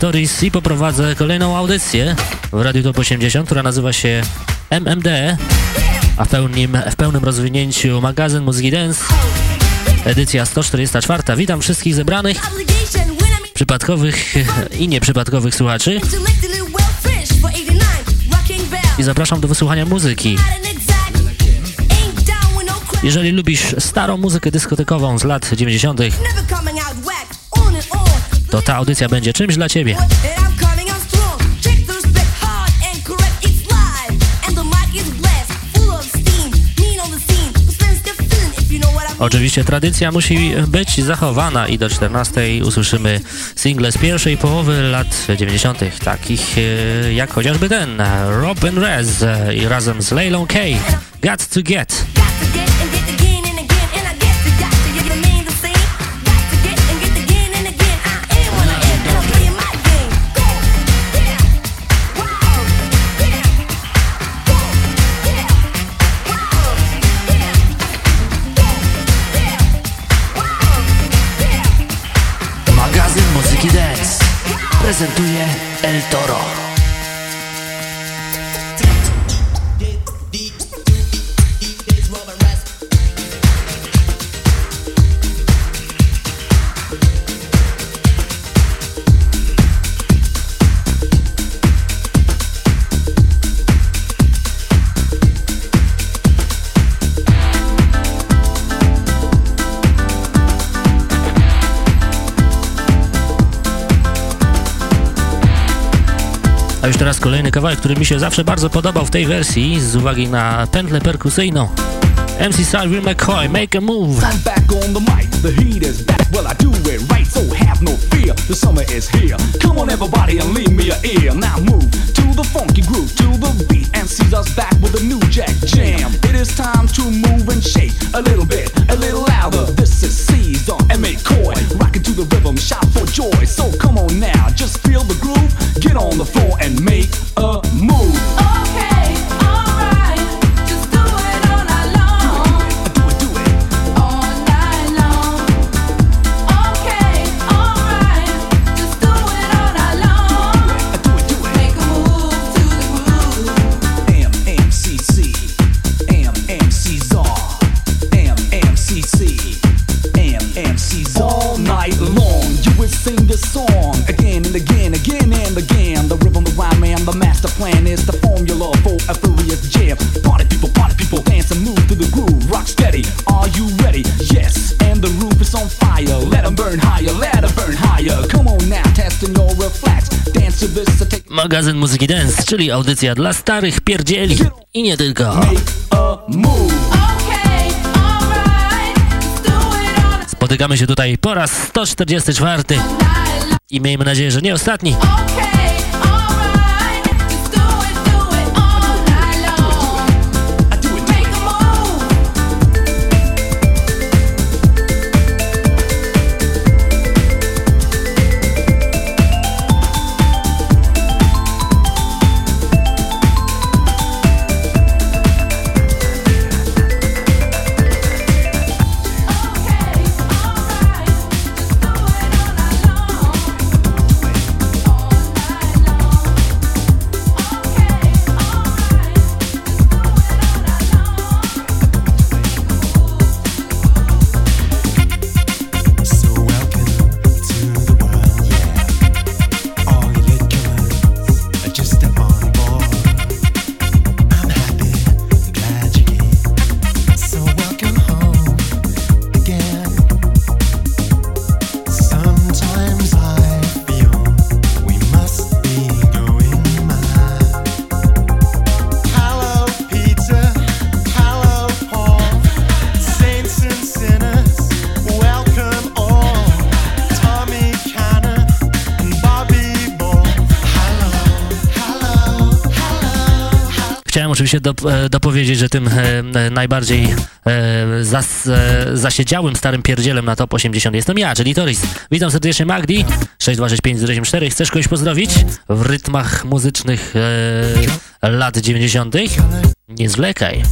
Toris i poprowadzę kolejną audycję w Radiu Top 80, która nazywa się MMD, a w pełnym, w pełnym rozwinięciu magazyn Muzyki Dance, edycja 144. Witam wszystkich zebranych, przypadkowych i nieprzypadkowych słuchaczy i zapraszam do wysłuchania muzyki. Jeżeli lubisz starą muzykę dyskotekową z lat 90., to ta audycja będzie czymś dla Ciebie. Oczywiście tradycja musi być zachowana i do 14 usłyszymy single z pierwszej połowy lat 90. takich e, jak chociażby ten Robin Rez i razem z Leilą K. Got to Get. Prezentuje El kolejny kawałek, który mi się zawsze bardzo podobał w tej wersji z uwagi na pętlę perkusyjną. MC Sylvie McCoy, make a move. I'm back on the mic, the heat is back, well I do it right, so have no fear, the summer is here. Come on everybody and leave me ear, now move to the funky groove, to the beat, and us back with a new jack jam. It is time to move and shake, a little bit, a little louder. Czyli audycja dla starych pierdzieli i nie tylko. Spotykamy się tutaj po raz 144 i miejmy nadzieję, że nie ostatni. Oczywiście do, e, dopowiedzieć, że tym e, najbardziej e, zas, e, zasiedziałym starym pierdzielem na top 80 jestem ja, czyli Toris. Witam serdecznie Magdi, 6265084. Chcesz kogoś pozdrowić w rytmach muzycznych lat 90.? Nie zwlekaj.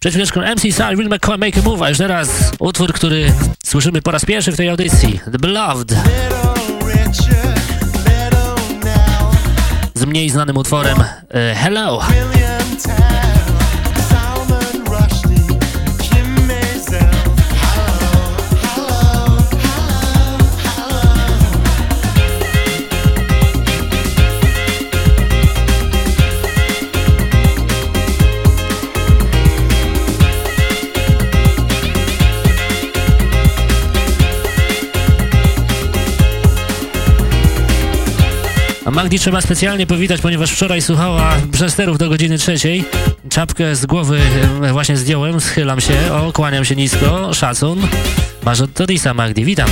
Przed chwileczką MC Sal, Real McCoy, Make a Move, a już teraz utwór, który słyszymy po raz pierwszy w tej audycji. The Beloved. Z mniej znanym utworem uh, Hello. Magdi trzeba specjalnie powitać, ponieważ wczoraj słuchała przesterów do godziny trzeciej. Czapkę z głowy e, właśnie zdjąłem, schylam się, o, kłaniam się nisko, szacun. Masz od Torisa, Magdi, witam.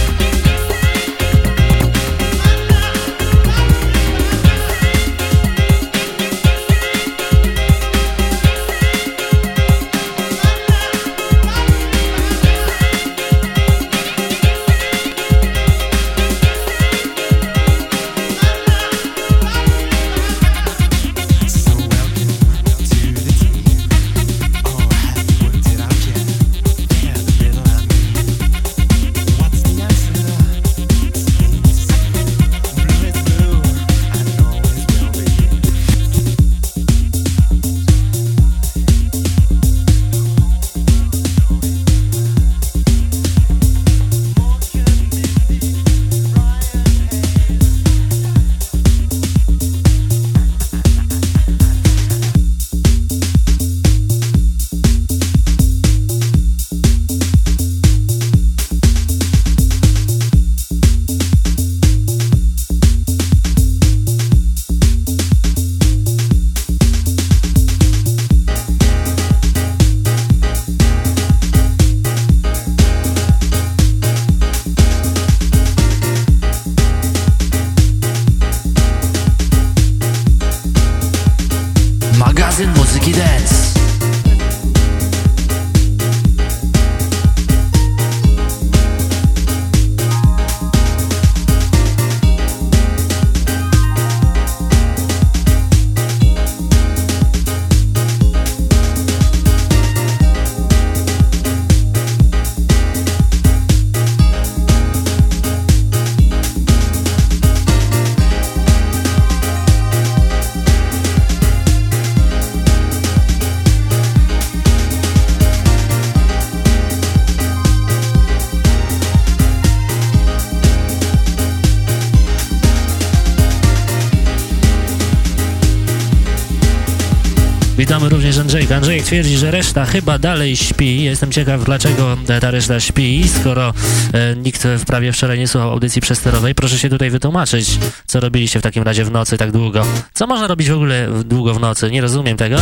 Andrzejka. Andrzejek twierdzi, że reszta chyba dalej śpi. Jestem ciekaw, dlaczego ta reszta śpi, skoro e, nikt w prawie wczoraj nie słuchał audycji przesterowej. Proszę się tutaj wytłumaczyć, co robiliście w takim razie w nocy tak długo. Co można robić w ogóle długo w nocy? Nie rozumiem tego.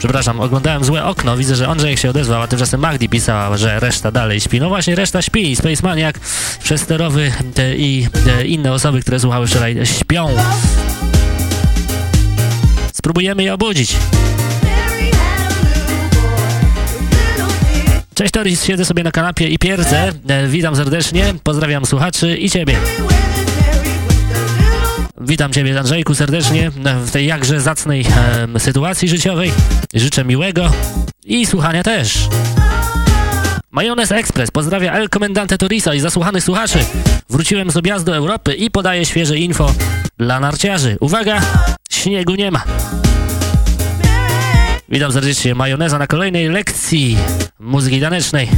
Przepraszam, oglądałem złe okno, widzę, że Andrzej się odezwał, a tymczasem Magdi pisała, że reszta dalej śpi. No właśnie, reszta śpi. Space Maniac, przesterowy te, i inne osoby, które słuchały wczoraj, śpią. Spróbujemy je obudzić. Cześć Toris, siedzę sobie na kanapie i pierdzę. E, witam serdecznie, pozdrawiam słuchaczy i Ciebie. Witam Ciebie, Andrzejku, serdecznie w tej jakże zacnej e, sytuacji życiowej. Życzę miłego i słuchania też. Majonez Express pozdrawia El Komendante Torisa i zasłuchanych słuchaczy. Wróciłem z objazdu Europy i podaję świeże info dla narciarzy. Uwaga, śniegu nie ma. Witam serdecznie Majoneza na kolejnej lekcji muzyki tanecznej.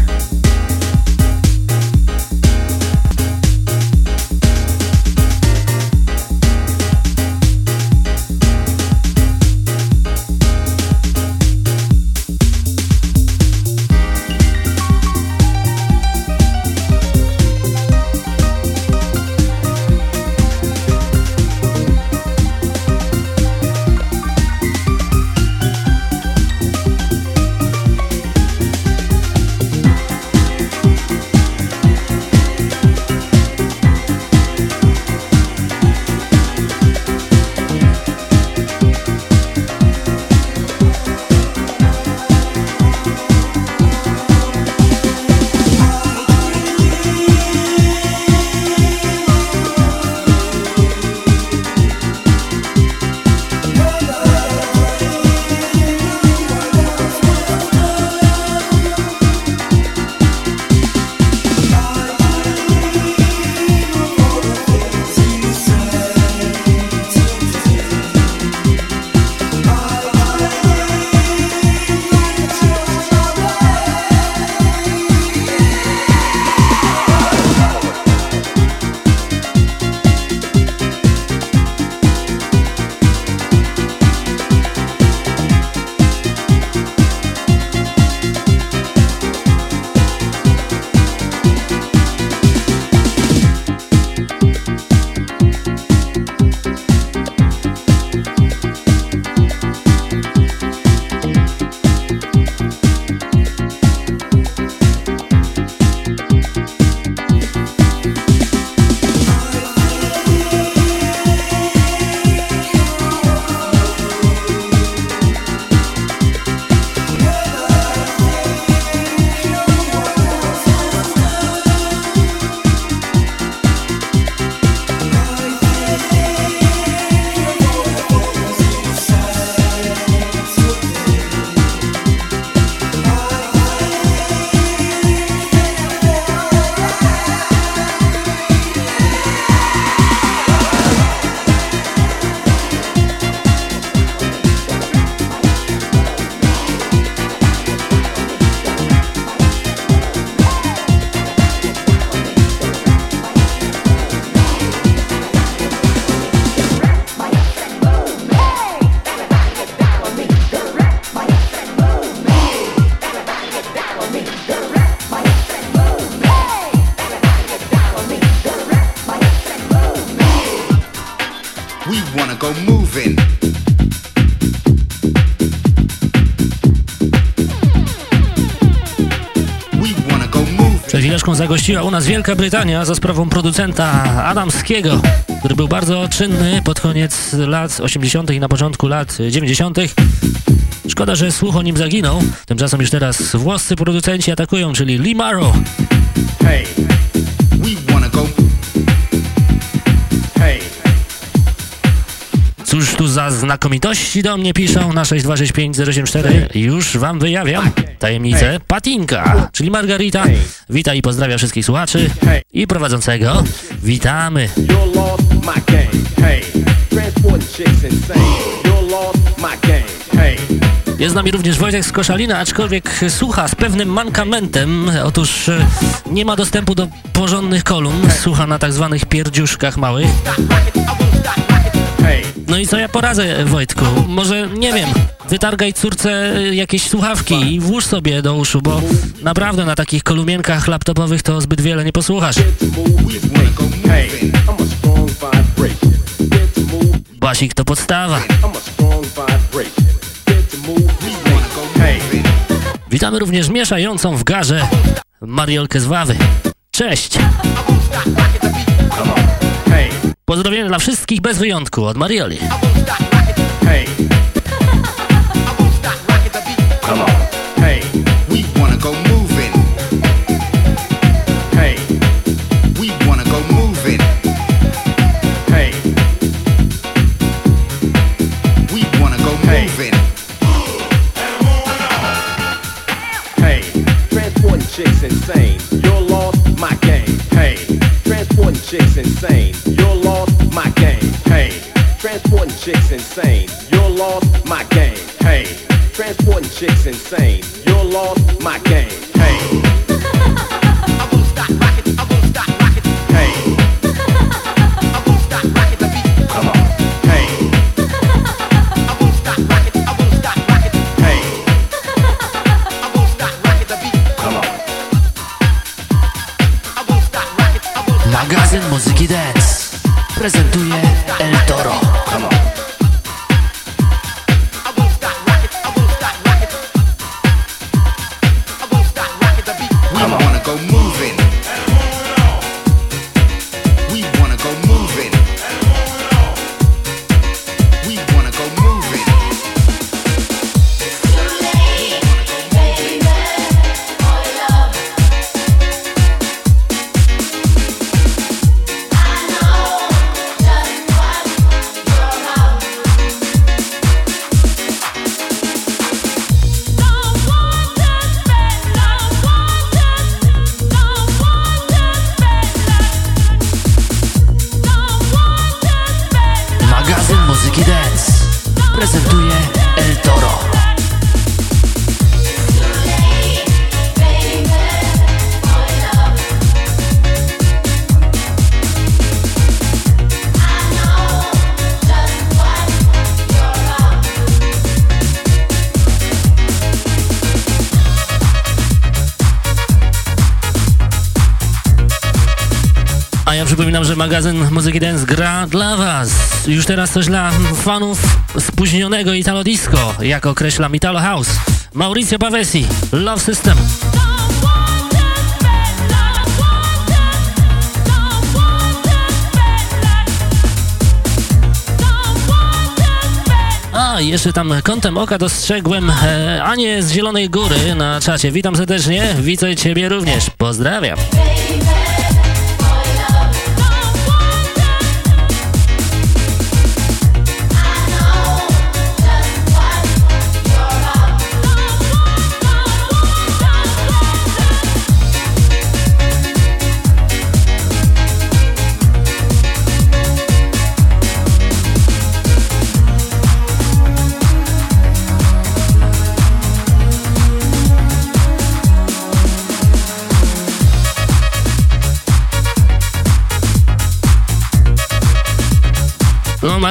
Chwileczką zagościła u nas Wielka Brytania za sprawą producenta Adamskiego, który był bardzo czynny pod koniec lat 80. i na początku lat 90. Szkoda, że słuch o nim zaginął. Tymczasem już teraz włoscy producenci atakują, czyli Limaro. Hey, we wanna go. Hey. Cóż tu za znakomitości do mnie piszą na 6265084. Już wam wyjawiam tajemnicę Patinka, czyli Margarita. Wita i pozdrawia wszystkich słuchaczy i prowadzącego. Witamy. Jest z nami również Wojtek z Koszalina, aczkolwiek słucha z pewnym mankamentem. Otóż e, nie ma dostępu do porządnych kolumn, słucha na tak zwanych pierdziuszkach małych. No i co ja poradzę, Wojtku? Może, nie wiem, wytargaj córce jakieś słuchawki i włóż sobie do uszu, bo naprawdę na takich kolumienkach laptopowych to zbyt wiele nie posłuchasz. Basik to podstawa. Witamy również mieszającą w garze Mariolkę z Wawy. Cześć! Pozdrowienia dla wszystkich bez wyjątku od Marioli. Chicks insane. You're lost, my game. Hey, transporting chicks insane. Magazyn Muzyki Dance gra dla Was. Już teraz coś dla fanów spóźnionego Italo Disco, jak określa Italo House. Mauricio Pavesi, Love System. A, jeszcze tam kątem oka dostrzegłem e, Anię z Zielonej Góry na czacie. Witam serdecznie, widzę Ciebie również. Pozdrawiam.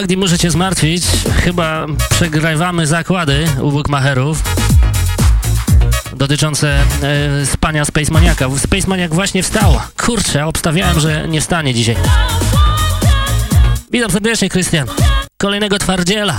Magdi, muszę cię zmartwić. Chyba przegrywamy zakłady u Bookmacherów dotyczące e, spania Space Maniaka. Space Maniak właśnie wstał. Kurczę, obstawiałem, że nie stanie dzisiaj. Witam serdecznie, Krystian. kolejnego twardziela.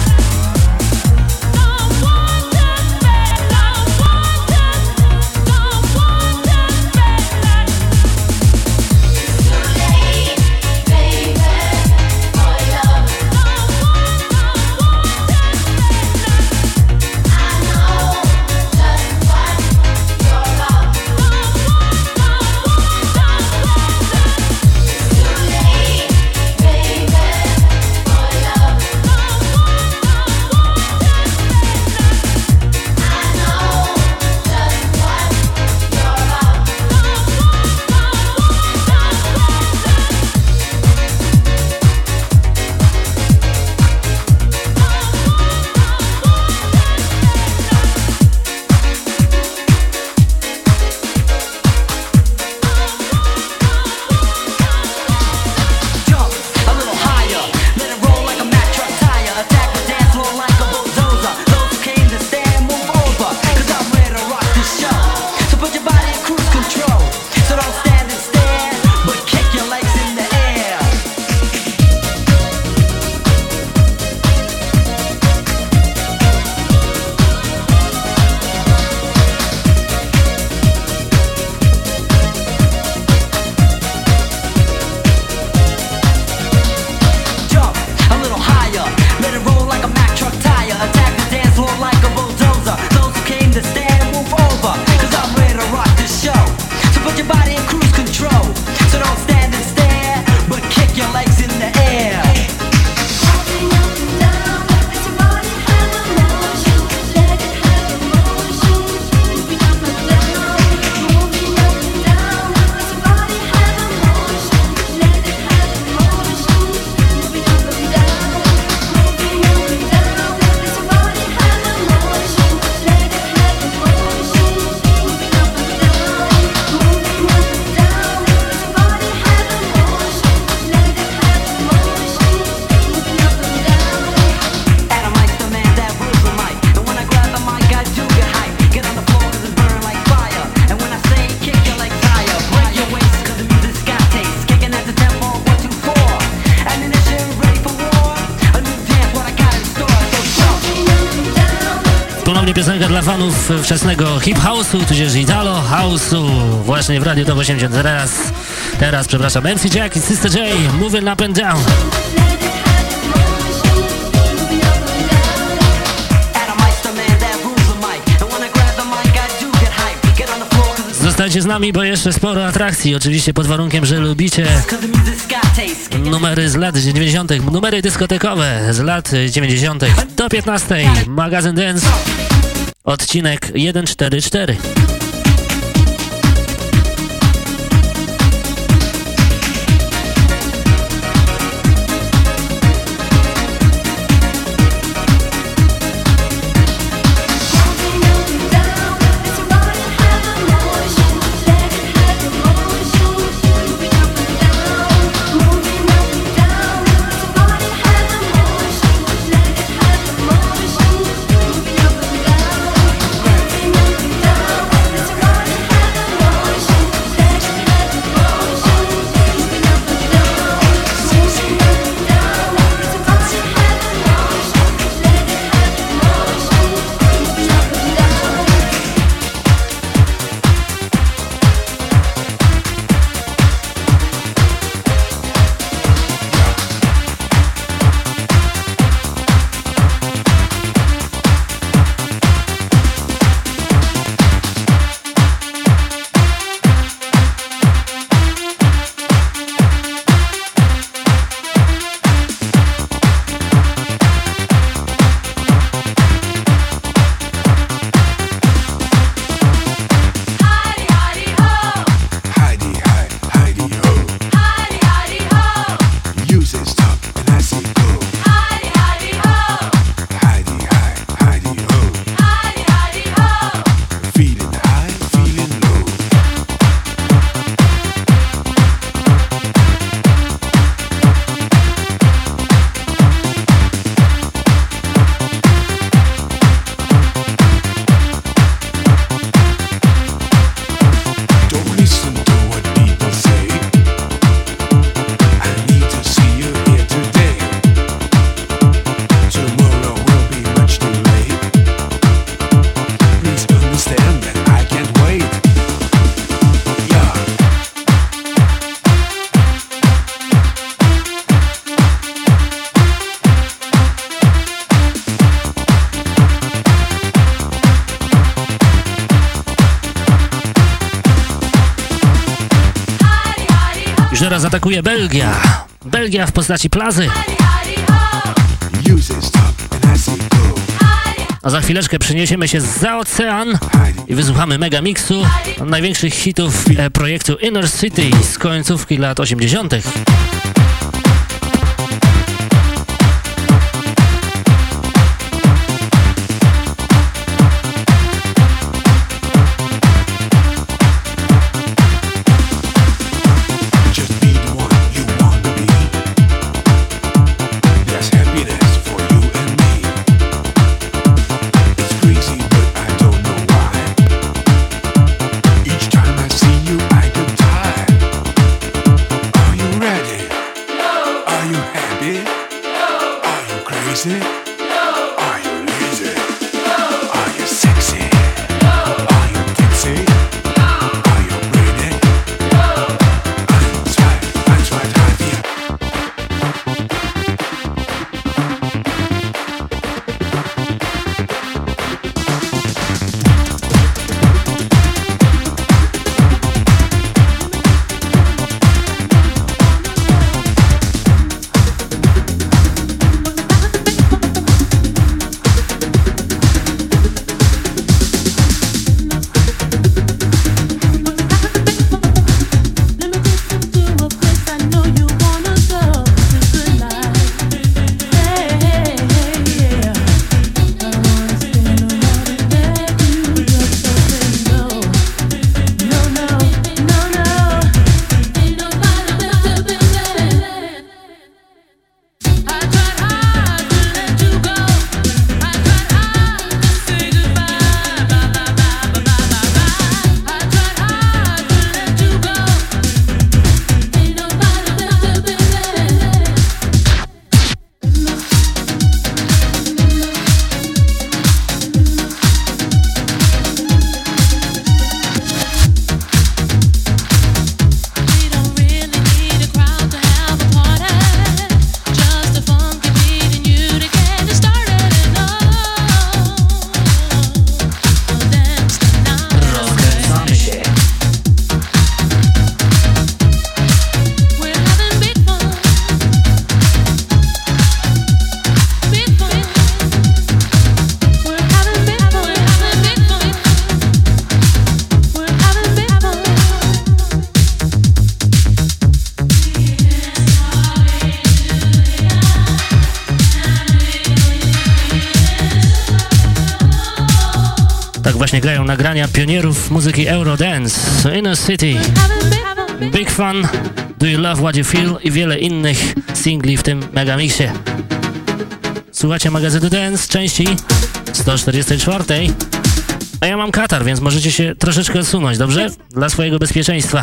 House'u, tudzież Italo house'u, właśnie w Radio Top 80. Teraz, teraz, przepraszam, MC Jack i Sister J, Moving Up and Down. Zostańcie z nami, bo jeszcze sporo atrakcji, oczywiście pod warunkiem, że lubicie numery z lat 90., numery dyskotekowe z lat 90. do 15. Magazyn Dance odcinek 144. atakuje Belgia. Belgia w postaci plazy. A za chwileczkę przeniesiemy się za ocean i wysłuchamy megamixu największych hitów e, projektu Inner City z końcówki lat 80. nagrania pionierów muzyki Eurodance, Inner City, Big Fun, Do You Love What You Feel i wiele innych singli w tym megamixie. Słuchacie magazynu Dance części 144. A ja mam katar, więc możecie się troszeczkę odsunąć, dobrze? Dla swojego bezpieczeństwa.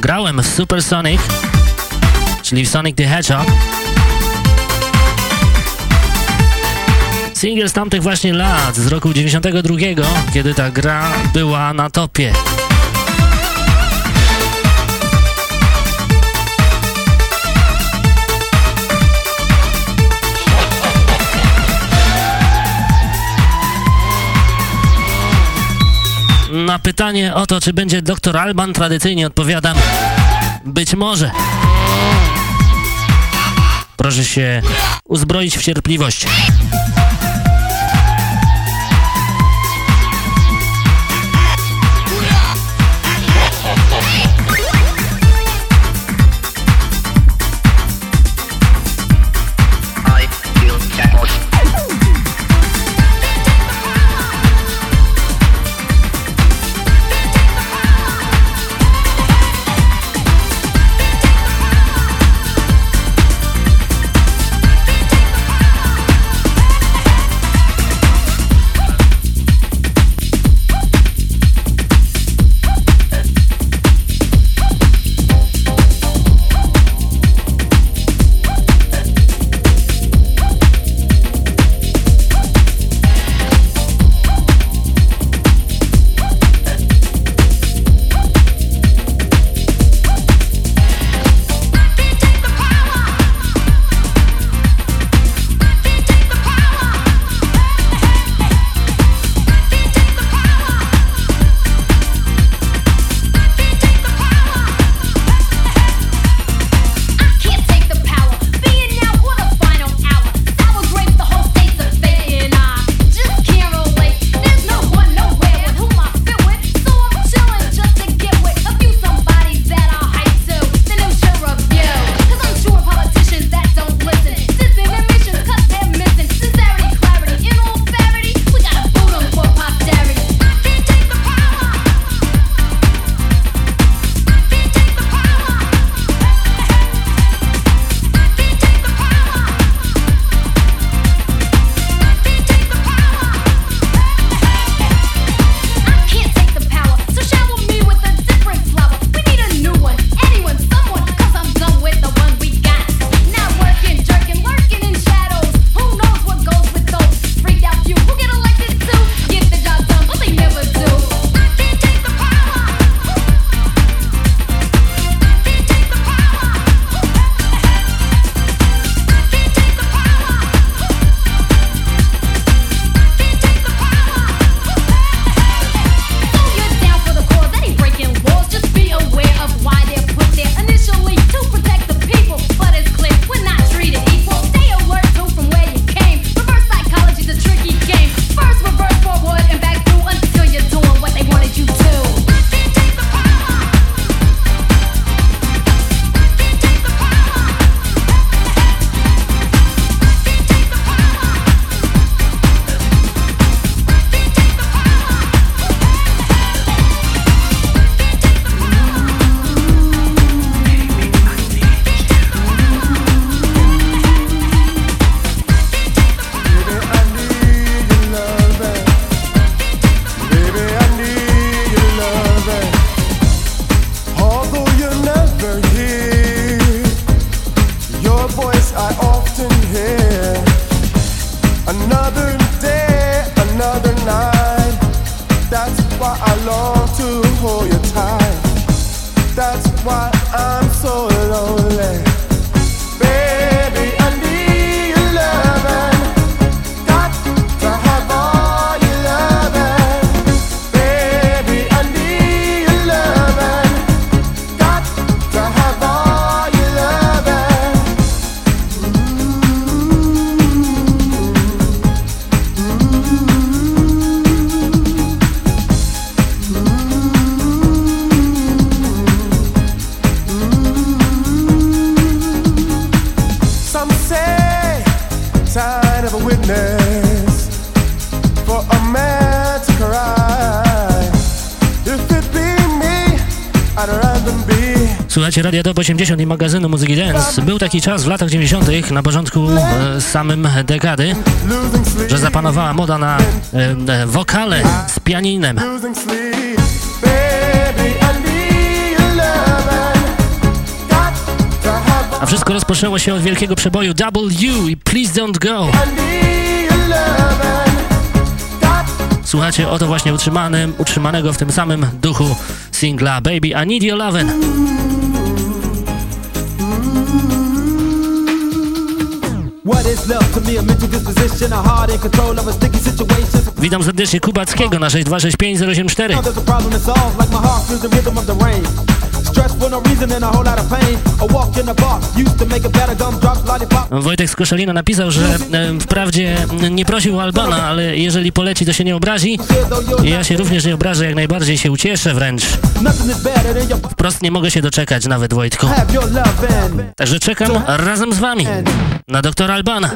Grałem. W Super Sonic, czyli w Sonic the Hedgehog. Single z tamtych właśnie lat, z roku 92, kiedy ta gra była na topie. Na pytanie o to, czy będzie doktor Alban, tradycyjnie odpowiadam: być może. Proszę się uzbroić w cierpliwość. Top 80 i magazynu Muzyki Dance. Był taki czas w latach 90. na początku e, samym dekady, że zapanowała moda na e, e, wokale z pianinem. A wszystko rozpoczęło się od wielkiego przeboju W i Please Don't Go. Słuchajcie, oto właśnie utrzymanym, utrzymanego w tym samym duchu singla Baby I Need Your Lovin'. Witam serdecznie Kubackiego na 6265074. Wojtek z Koszalina napisał, że wprawdzie nie prosił Albana, ale jeżeli poleci, to się nie obrazi. Ja się również nie obrażę, jak najbardziej się ucieszę wręcz. Wprost nie mogę się doczekać nawet, Wojtku. Także czekam razem z wami na doktora Albana.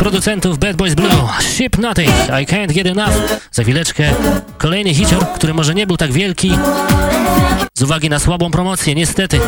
Producentów Bad Boys Blue. Ship Nothing, I Can't Get Enough. Za chwileczkę kolejny hicior, który może nie był tak wielki. Z uwagi na słabą promocję, niestety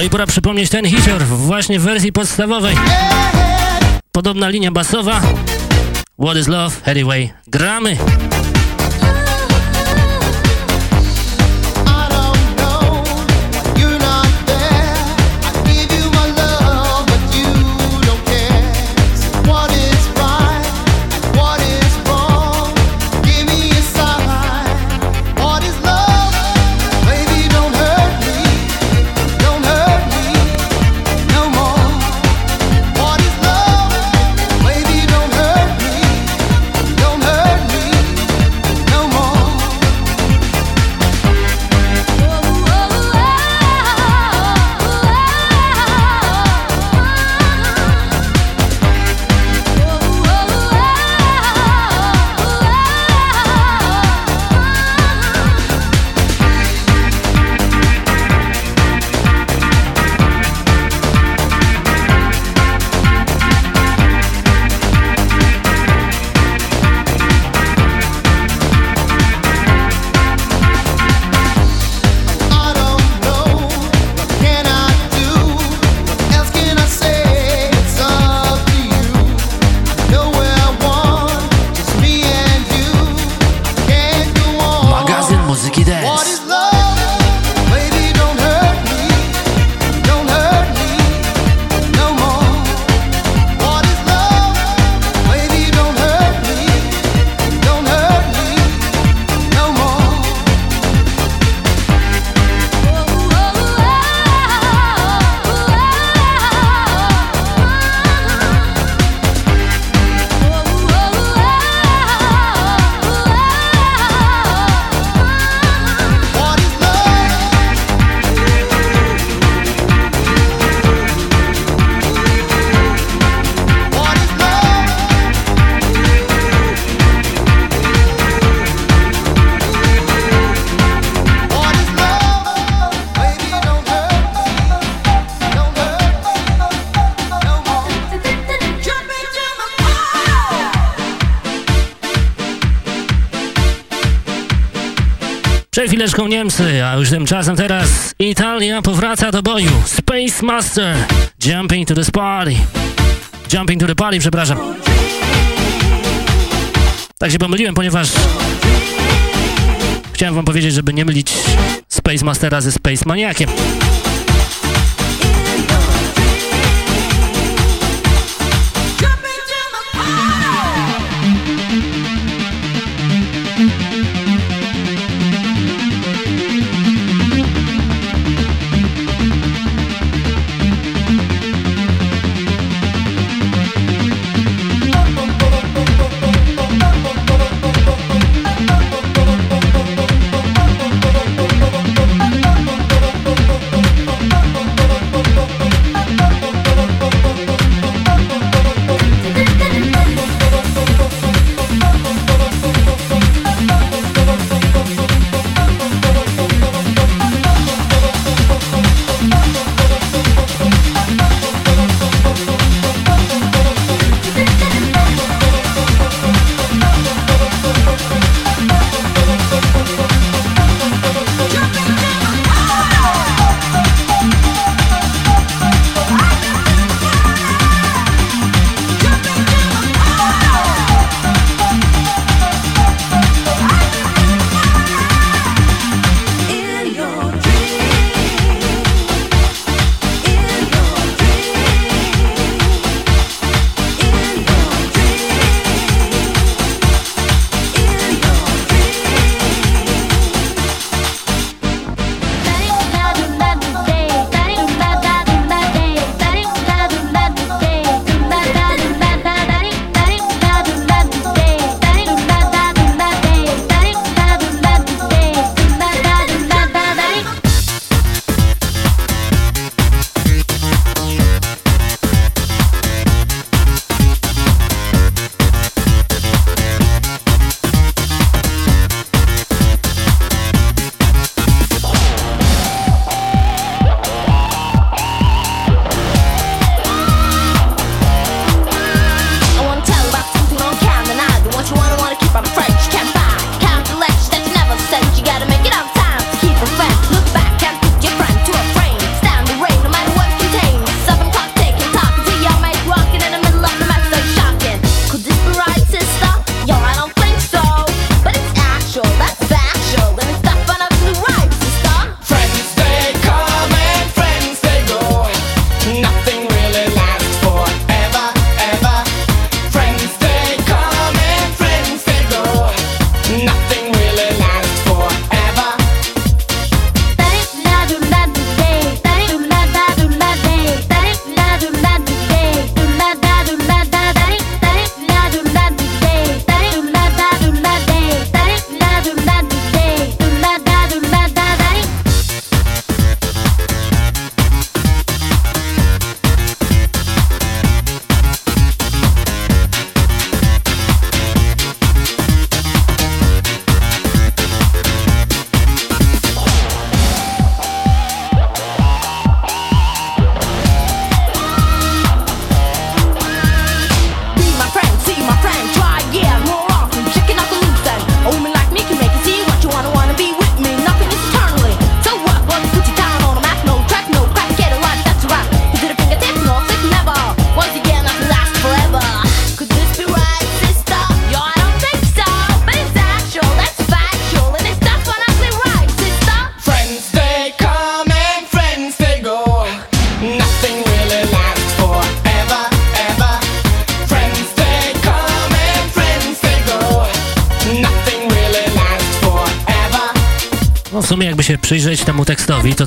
No i pora przypomnieć ten hicior właśnie w wersji podstawowej. Podobna linia basowa. What is love? Anyway, gramy. Niemcy, a już tymczasem teraz Italia powraca do boju. Space Master, Jumping to the Party. Jumping to the Party, przepraszam. Tak się pomyliłem, ponieważ chciałem wam powiedzieć, żeby nie mylić Space Mastera ze Space Maniakiem.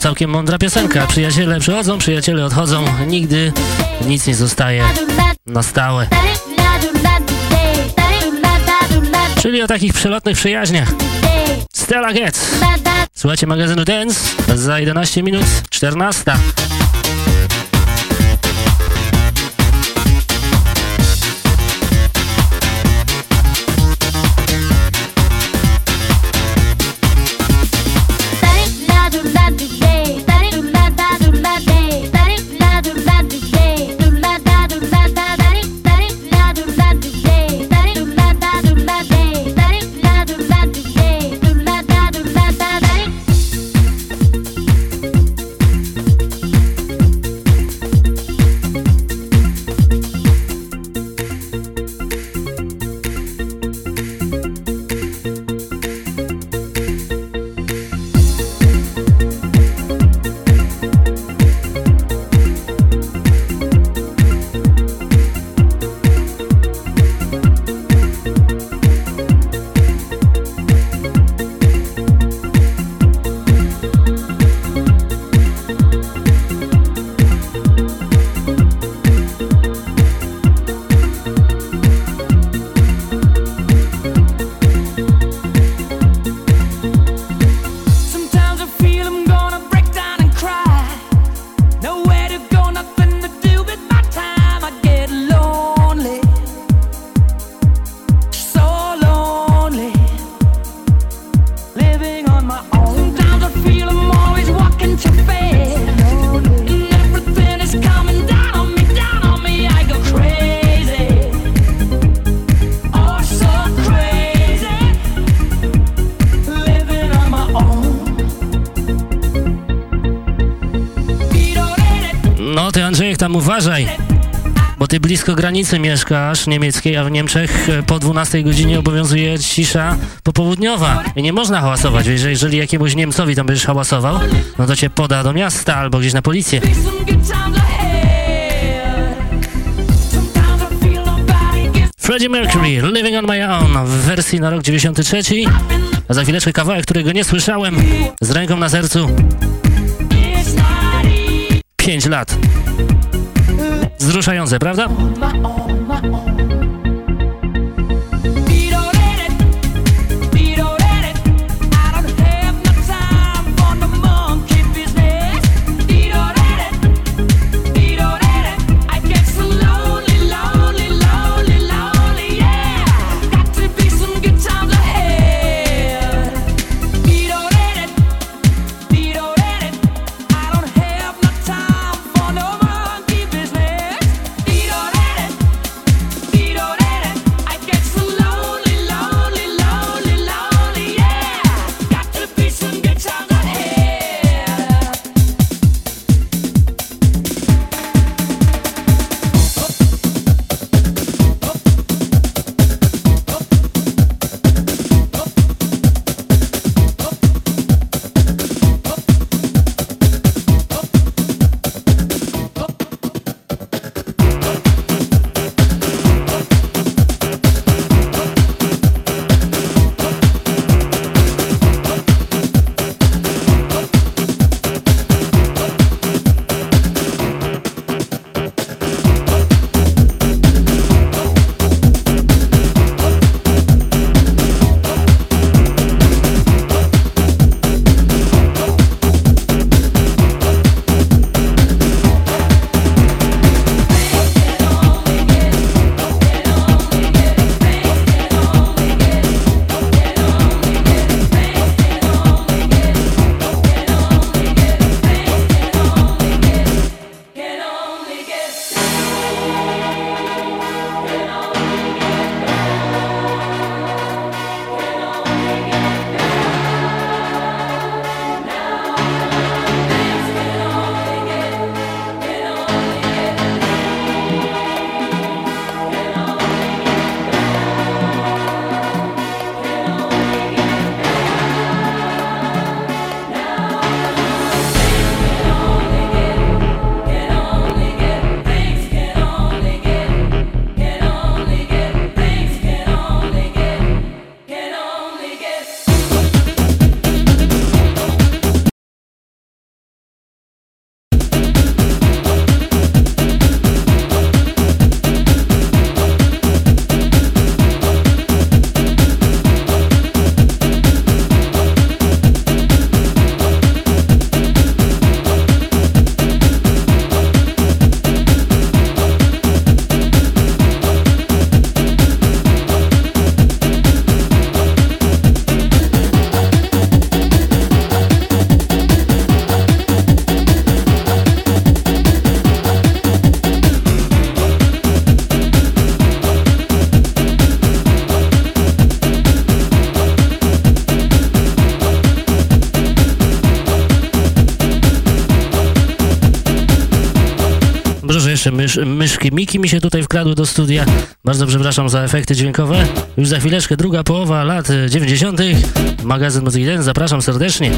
Całkiem mądra piosenka. Przyjaciele przychodzą, przyjaciele odchodzą, nigdy nic nie zostaje na stałe. Czyli o takich przelotnych przyjaźniach. Stella Getz. Słuchajcie magazynu Dance za 11 minut 14. granicy mieszkasz niemieckiej, a w Niemczech e, po 12 godzinie obowiązuje cisza popołudniowa. I nie można hałasować. Jeżeli, jeżeli jakiemuś Niemcowi tam będziesz hałasował, no to cię poda do miasta albo gdzieś na policję. Freddie Mercury, Living on My Own w wersji na rok 93, a za chwileczkę kawałek, którego nie słyszałem, z ręką na sercu. 5 lat. Wzruszające, prawda? Jeszcze mysz, myszki Miki mi się tutaj wkradły do studia. Bardzo przepraszam za efekty dźwiękowe. Już za chwileczkę druga połowa lat 90. Magazyn Muzyki Dance. Zapraszam serdecznie.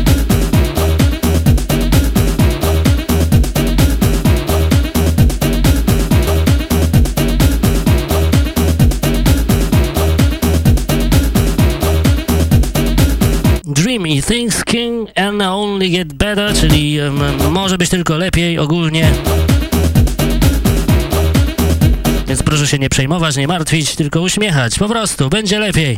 Dreamy Things King and Only Get Better, czyli um, może być tylko lepiej ogólnie. Proszę się nie przejmować, nie martwić, tylko uśmiechać. Po prostu, będzie lepiej.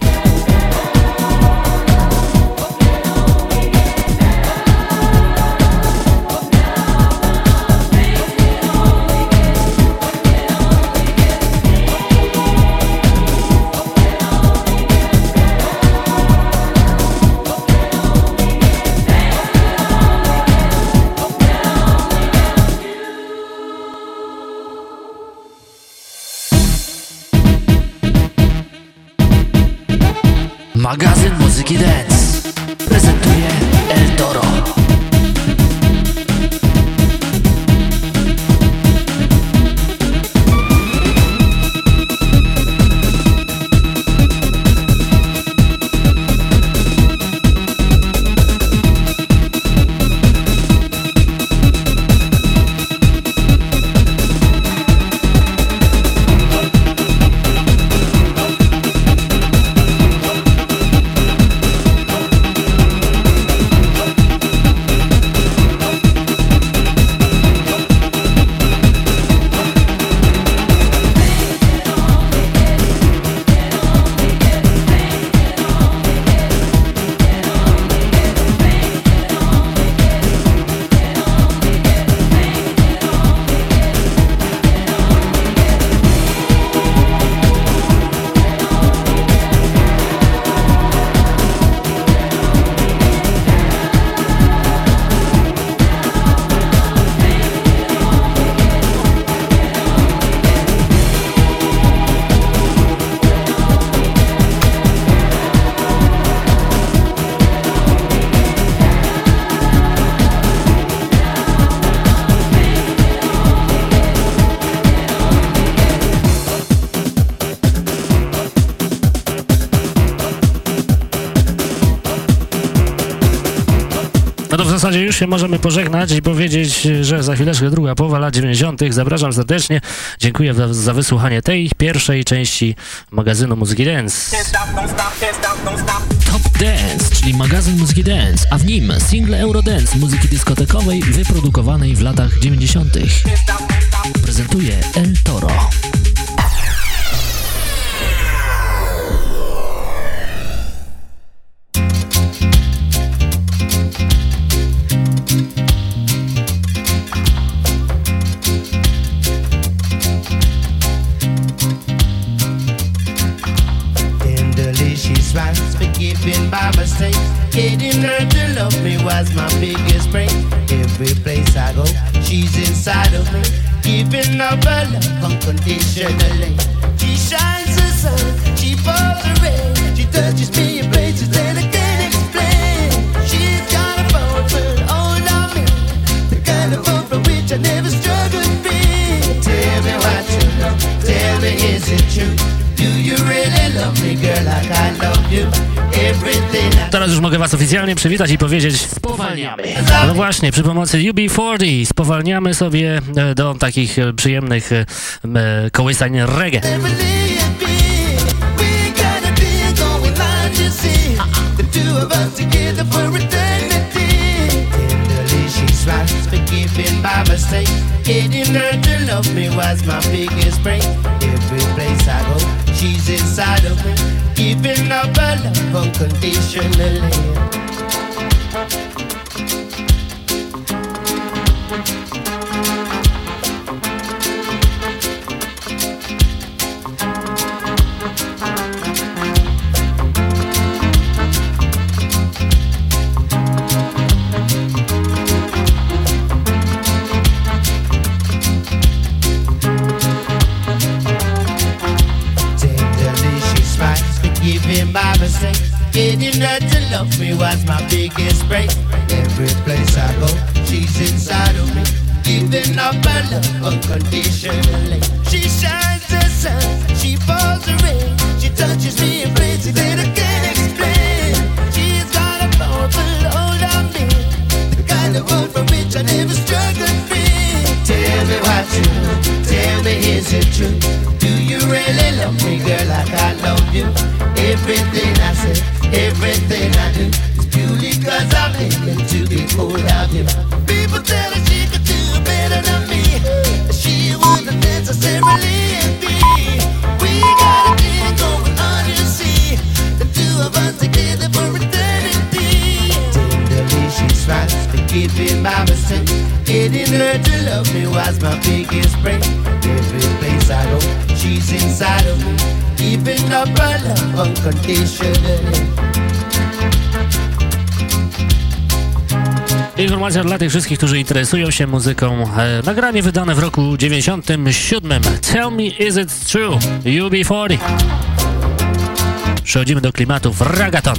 Zasadzie już się możemy pożegnać i powiedzieć, że za chwileczkę druga połowa lat 90. Zapraszam serdecznie. Dziękuję za, za wysłuchanie tej pierwszej części magazynu Muzyki Dance. Top Dance, czyli magazyn Muzyki Dance, a w nim single Eurodance muzyki dyskotekowej wyprodukowanej w latach 90. Prezentuje El Toro. Inside of me. Giving up her love unconditionally. Teraz już mogę was oficjalnie przywitać i powiedzieć Spowalniamy. No właśnie, przy pomocy UB40 spowalniamy sobie e, do takich e, przyjemnych e, kołysań reggae. forgiving by mistake. Getting to love me was my biggest break. Every place I go, she's inside of me, giving up her love unconditionally. Getting her to love me was my biggest break. Every place I go, she's inside of me. giving up her love unconditionally. She shines the sun, she falls the rain, she touches me in places that I can't explain. She's got a powerful hold on me, the kind of one for which I never struggled you, tell me is it true? Do you really love me, girl, like I love you? Everything I say, everything I do is purely cause I'm aiming to be full of you. People tell her she Her to love me was my biggest break. Every place I go, she's inside of me. Keeping up her love unconditionally. Informacja dla tych wszystkich, którzy interesują się muzyką. E, nagranie wydane w roku 97. Tell me is it true? UB40. Przechodzimy do klimatów ragaton.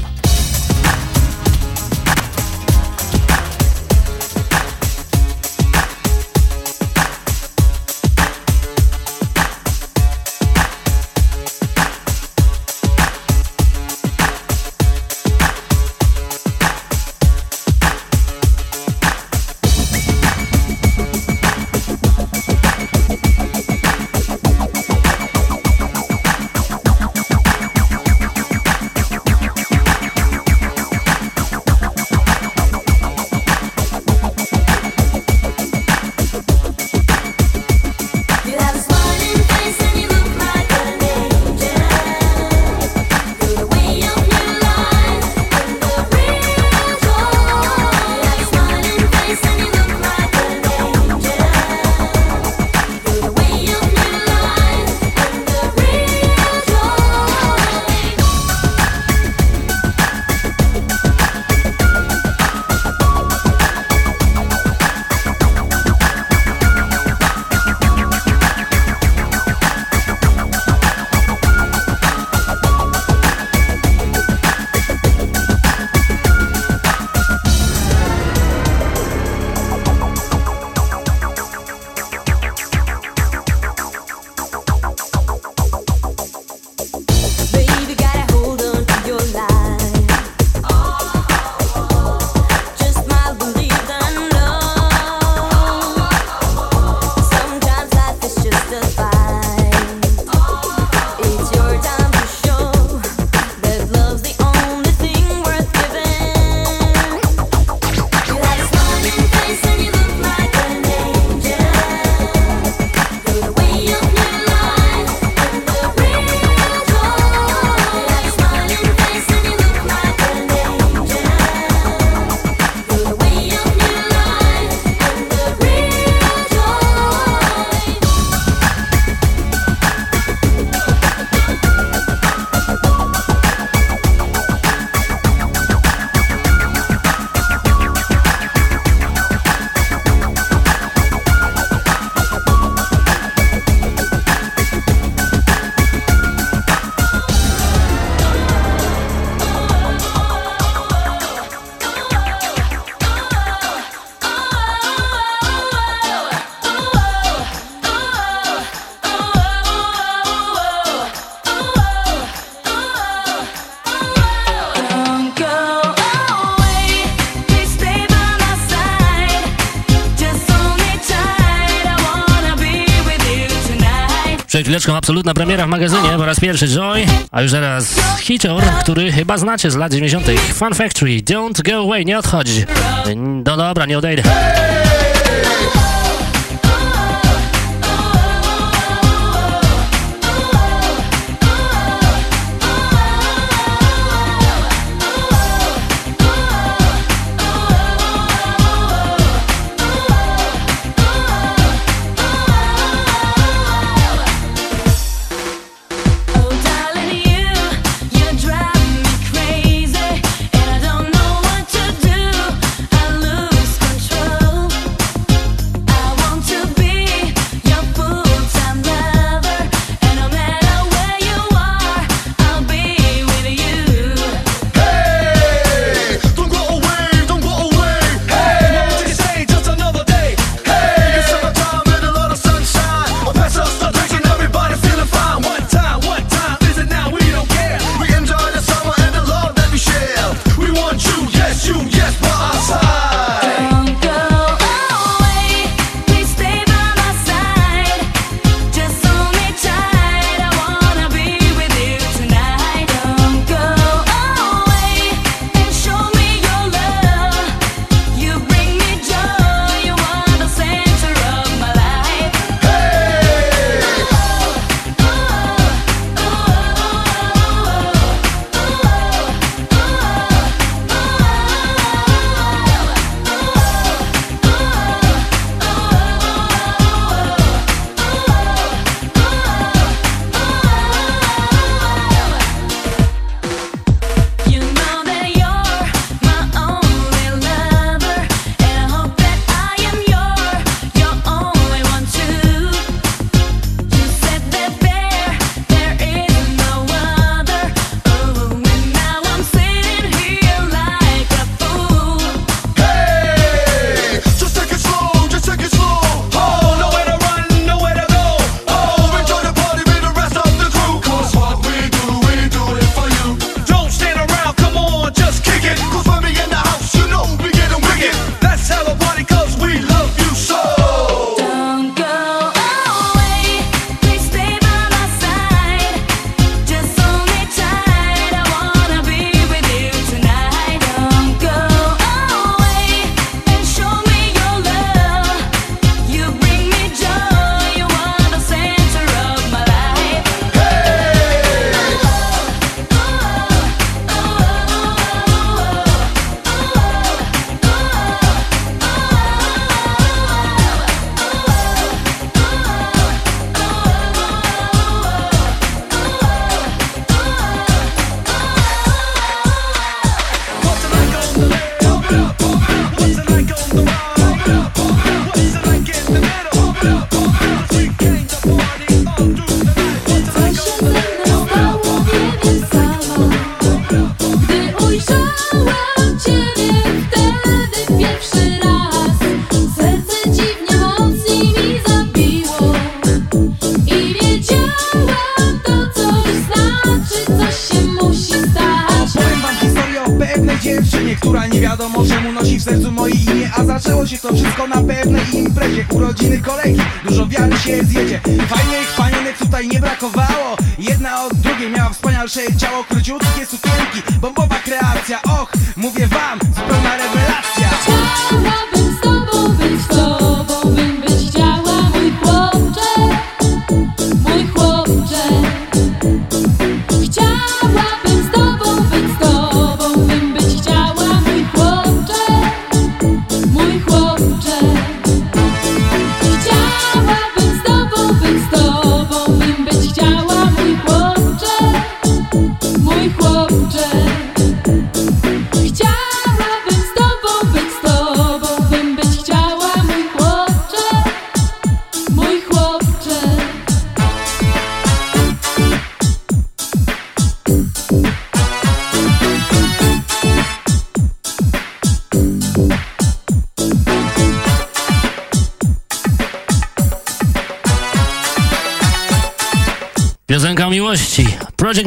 Chwileczką absolutna premiera w magazynie, po raz pierwszy Joy, a już teraz hicior, który chyba znacie z lat 90. Fun Factory, Don't Go Away, nie odchodź. No dobra, nie odejdę.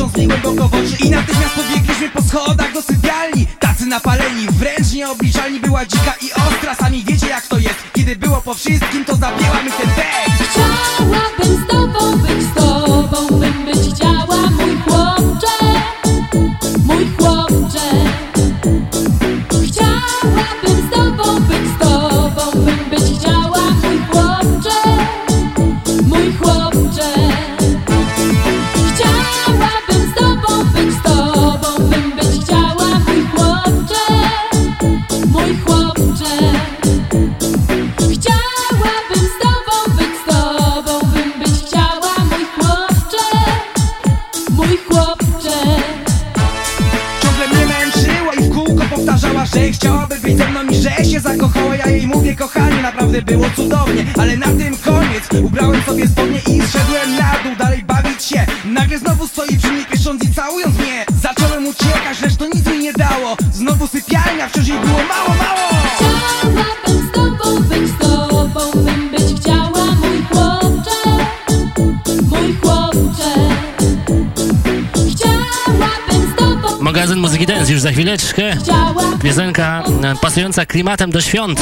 Go i natychmiast pobiegliśmy po schodach do sypialni. Tacy napaleni, wręcz nieobliczalni była dzika i ostra. Sami wiecie jak to jest, kiedy było po wszystkim to zapięła mi ten za chwileczkę. Piosenka e, pasująca klimatem do świąt.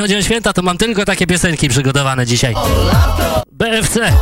chodzi o święta, to mam tylko takie piosenki przygotowane dzisiaj. BFC.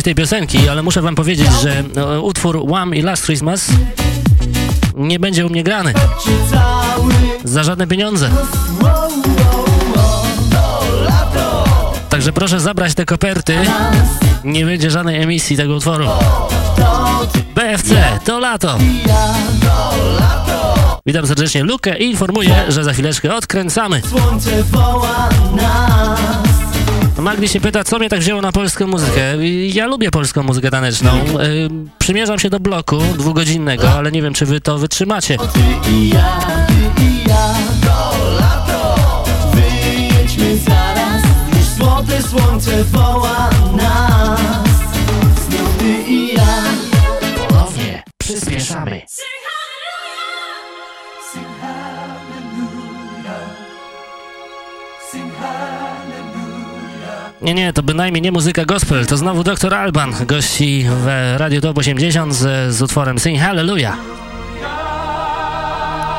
Zakłócać tej piosenki, ale muszę wam powiedzieć, że no, utwór One i Last Christmas nie będzie u mnie grany. Za żadne pieniądze. Także proszę zabrać te koperty. Nie będzie żadnej emisji tego utworu. BFC, to lato. Witam serdecznie Lukę i informuję, że za chwileczkę odkręcamy. Słońce woła nas. Magdi się pyta, co mnie tak wzięło na polską muzykę. Ja lubię polską muzykę taneczną. Yy, przymierzam się do bloku dwugodzinnego, ale nie wiem, czy wy to wytrzymacie. Ty i ja, ty i ja, to lato. Wyjedźmy zaraz, już złote słońce woła nas. Znów ty i ja. Ponownie przyspieszamy. Nie, nie, to bynajmniej nie muzyka gospel, to znowu Dr. Alban gości w Radio Top 80 z, z utworem Sing Hallelujah.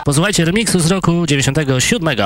Posłuchajcie remiksu z roku 97.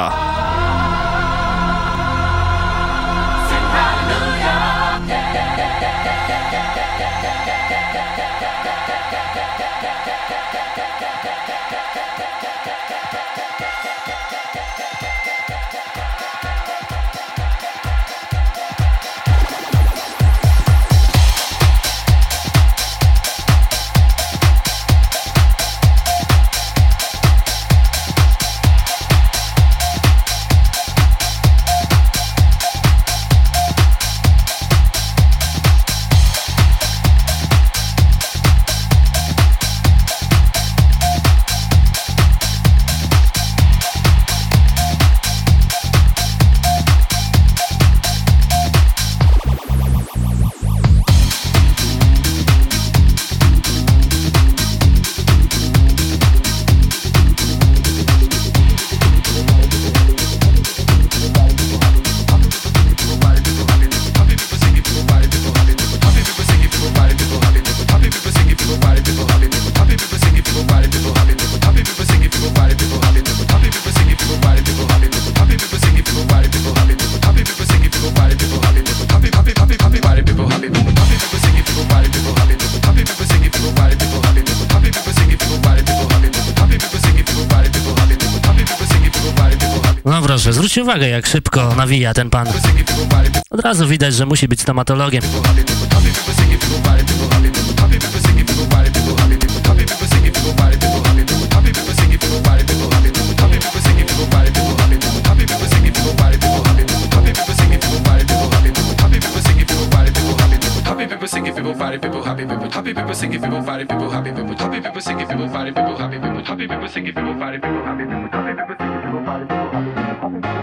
Zwróćcie uwagę, jak szybko nawija ten pan. Od razu widać, że musi być stomatologiem. Happy people singing, people party, people happy, people happy people singing, people party, people happy. covered.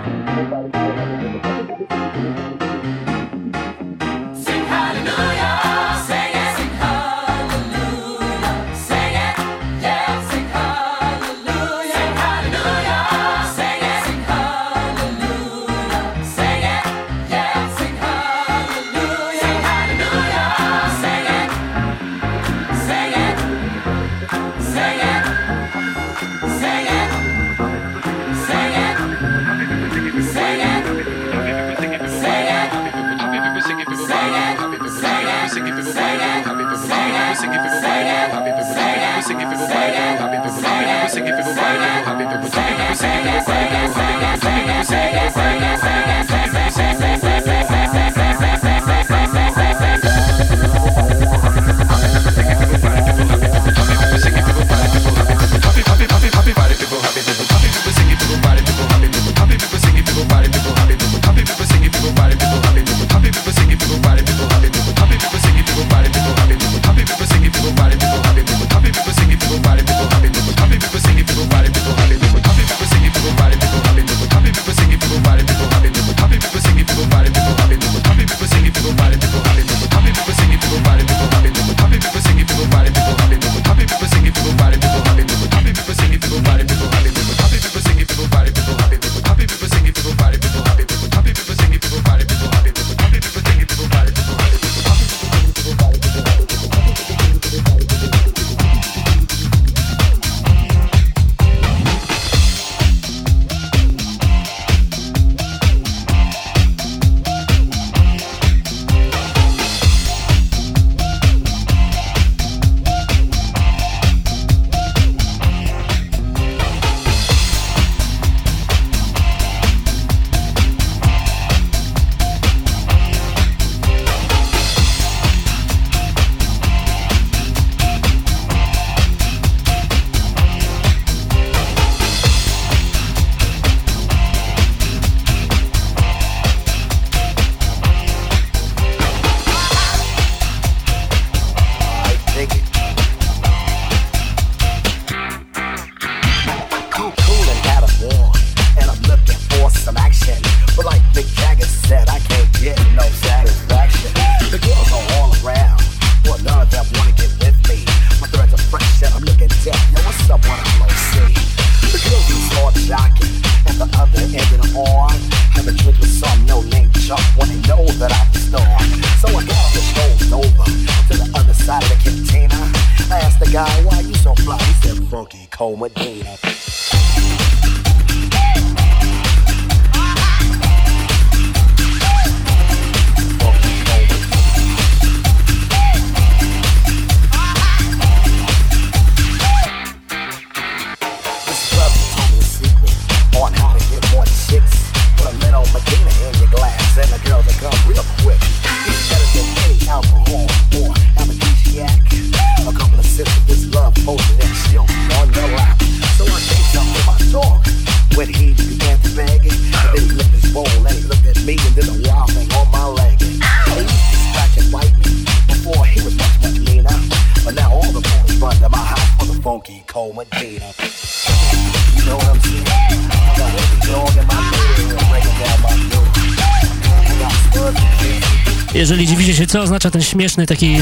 Co oznacza ten śmieszny taki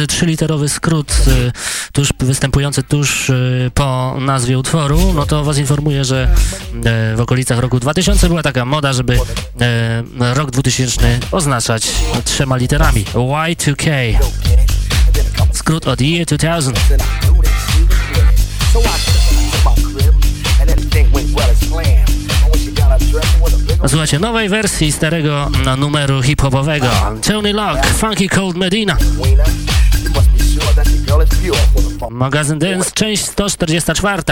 e, trzyliterowy skrót e, tuż występujący tuż e, po nazwie utworu, no to was informuję, że w okolicach roku 2000 była taka moda, żeby rok 2000 oznaczać trzema literami. Y2K. Skrót od Year 2000. Słuchajcie, nowej wersji starego no, numeru hip-hopowego. Tony Lock, Funky Cold Medina. Magazyn Dance, część 144.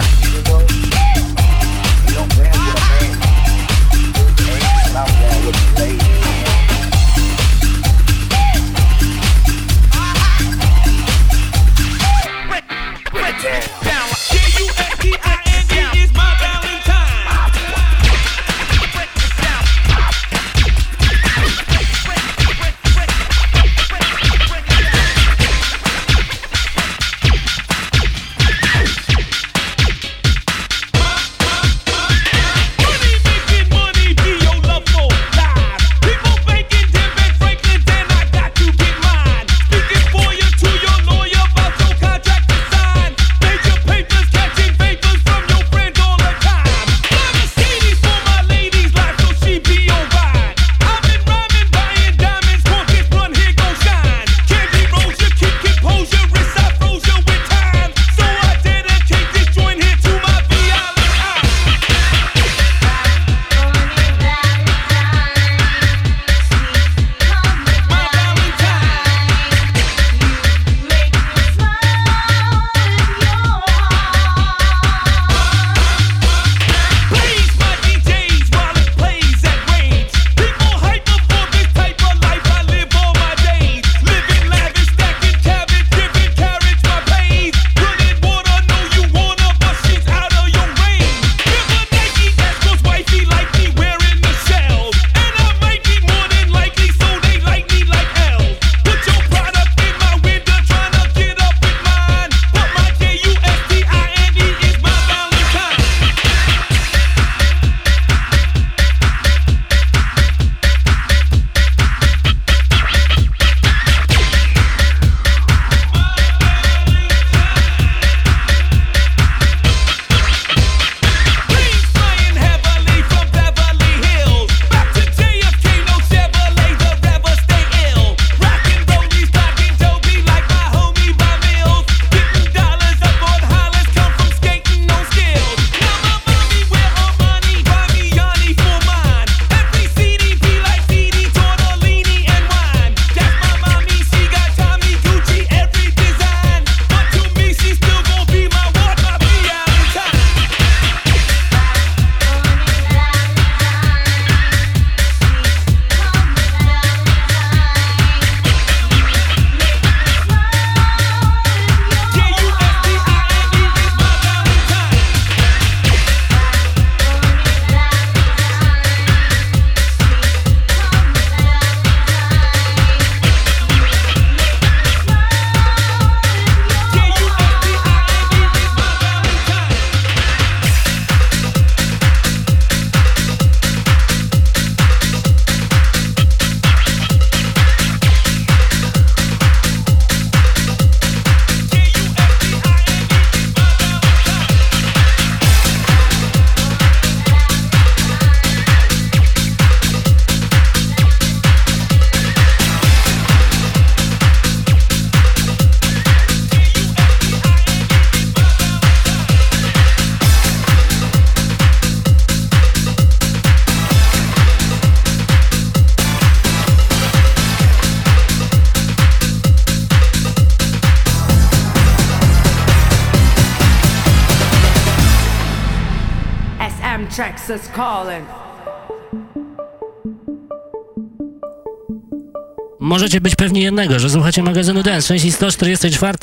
Możecie być pewni jednego, że słuchacie magazynu Dance części 144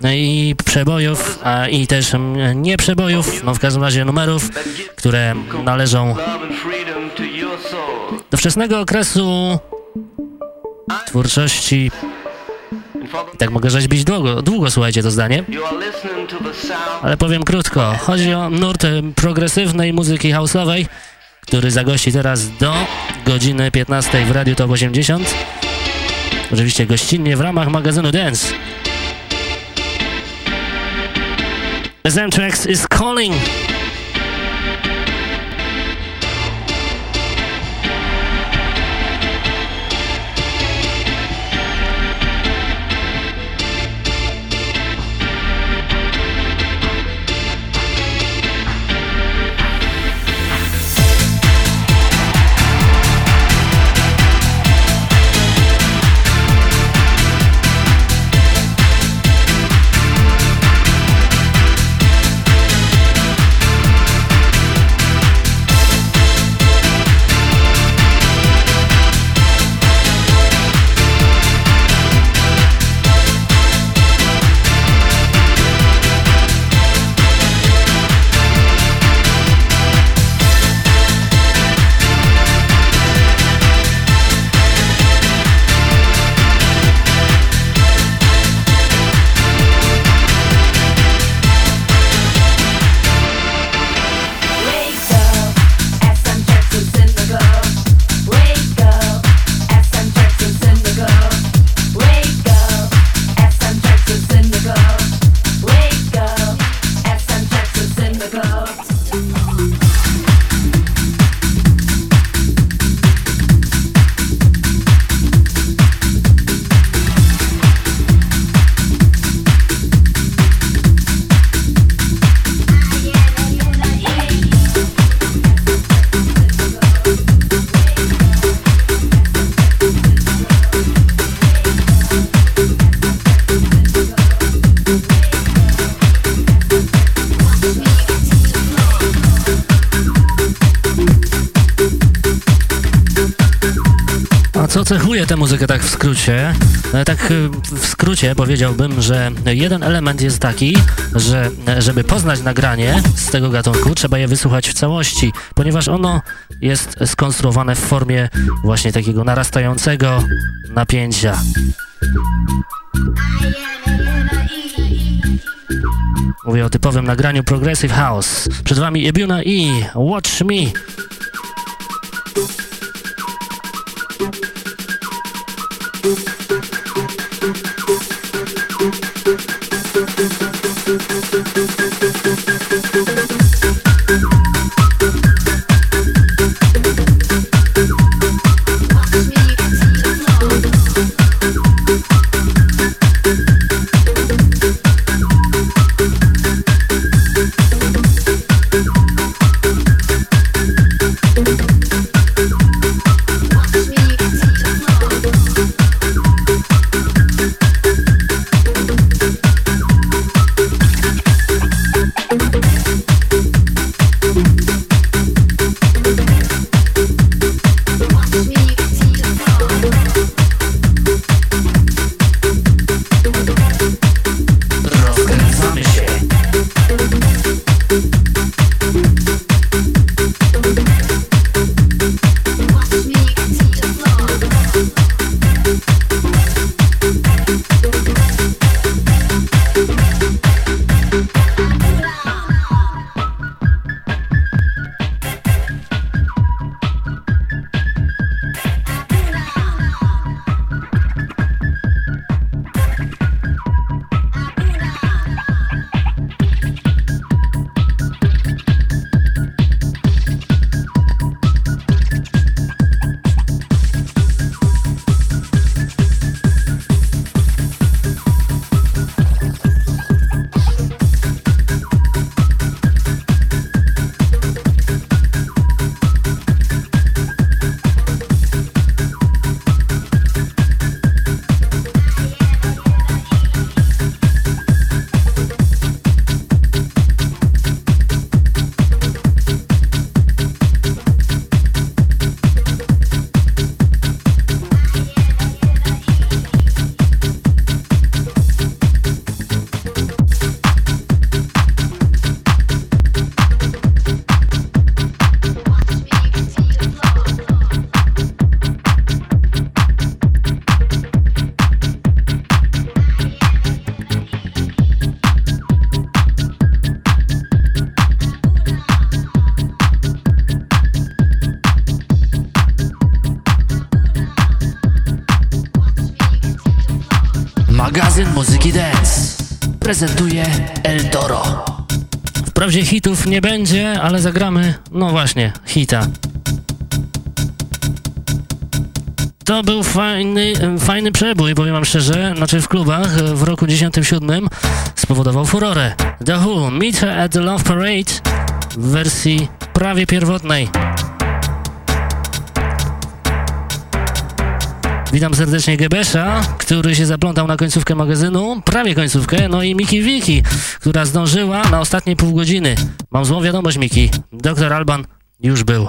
no i przebojów, a i też mm, nie przebojów, no w każdym razie numerów, które należą do wczesnego okresu twórczości. I tak mogę rzeźbić długo, długo słuchajcie to zdanie. Ale powiem krótko. Chodzi o nurt progresywnej muzyki house'owej, który zagości teraz do godziny 15 w Radiu Top 80. Oczywiście gościnnie w ramach magazynu Dance. The Tracks is calling. Cechuje tę muzykę tak w skrócie? E, tak e, w skrócie powiedziałbym, że jeden element jest taki, że e, żeby poznać nagranie z tego gatunku, trzeba je wysłuchać w całości, ponieważ ono jest skonstruowane w formie właśnie takiego narastającego napięcia. Mówię o typowym nagraniu Progressive House. Przed wami Ebiuna i Watch Me. Hitów nie będzie, ale zagramy, no właśnie, hita. To był fajny, fajny przebój, powiem wam szczerze, znaczy w klubach w roku 10-7 spowodował furorę. The Who, Meet Her at the Love Parade w wersji prawie pierwotnej. Witam serdecznie Gebesza, który się zaplątał na końcówkę magazynu, prawie końcówkę, no i Miki Wiki, która zdążyła na ostatnie pół godziny. Mam złą wiadomość, Miki. Doktor Alban już był.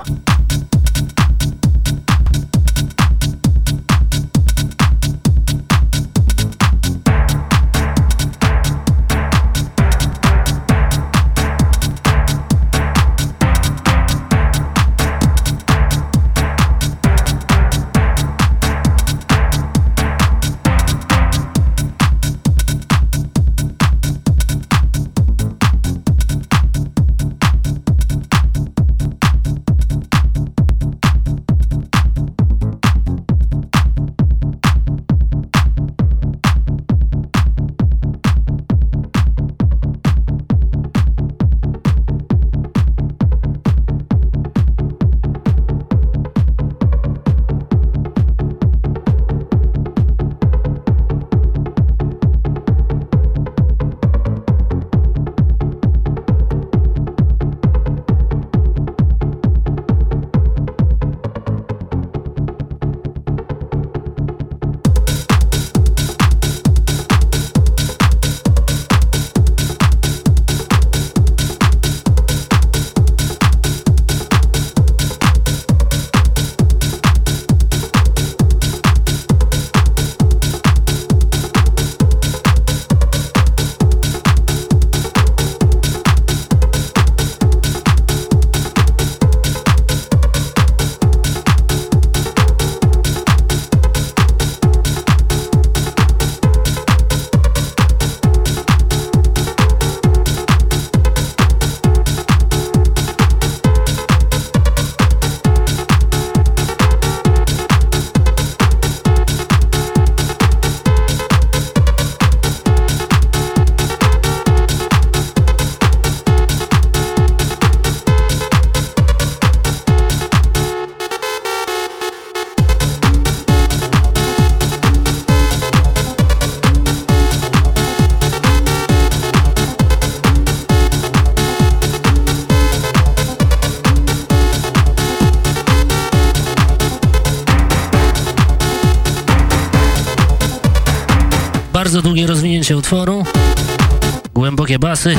Basy,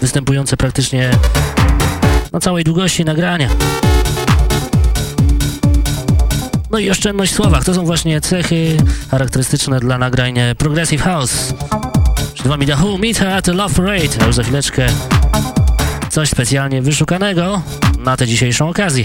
występujące praktycznie na całej długości nagrania. No i oszczędność w słowach, to są właśnie cechy charakterystyczne dla nagrań Progressive House. Przed wami The Who, Meet at the Love Parade, a już za chwileczkę coś specjalnie wyszukanego na tę dzisiejszą okazję.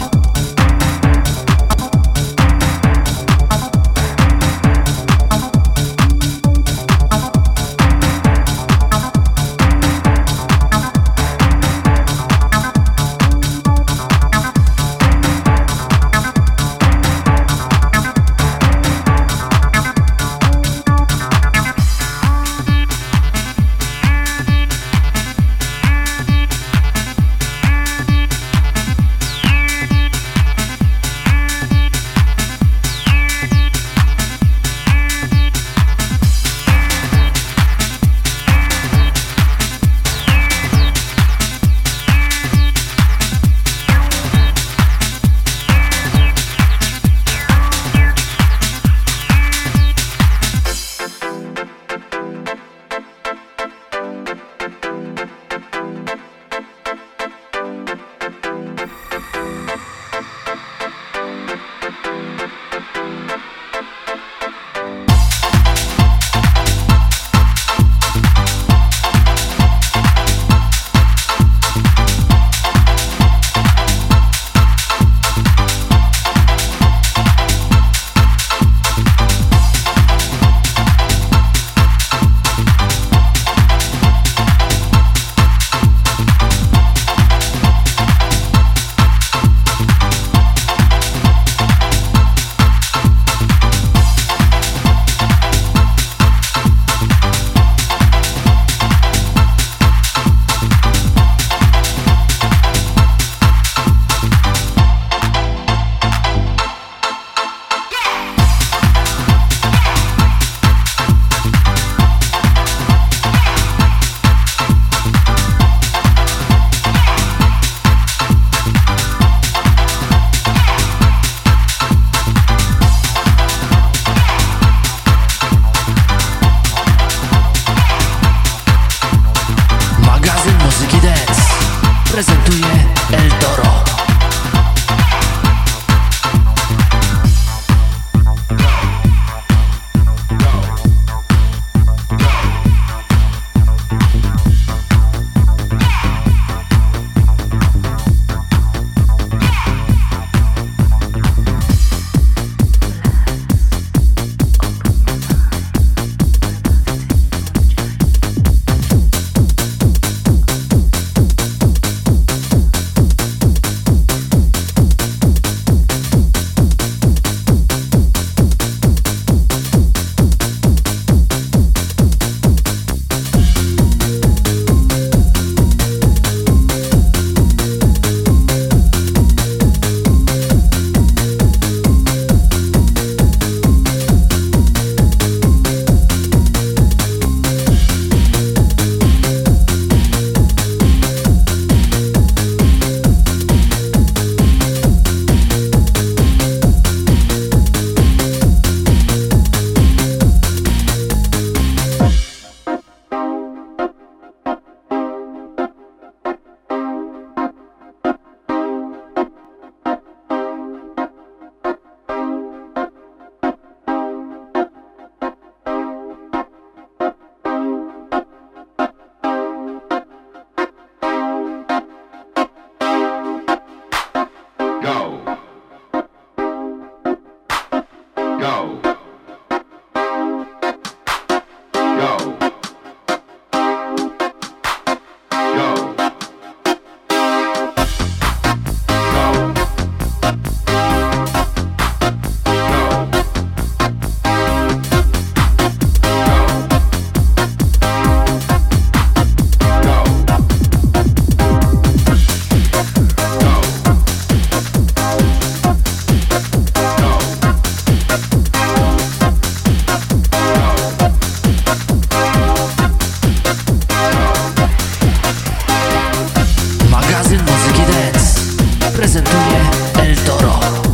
prezentuje El Toro.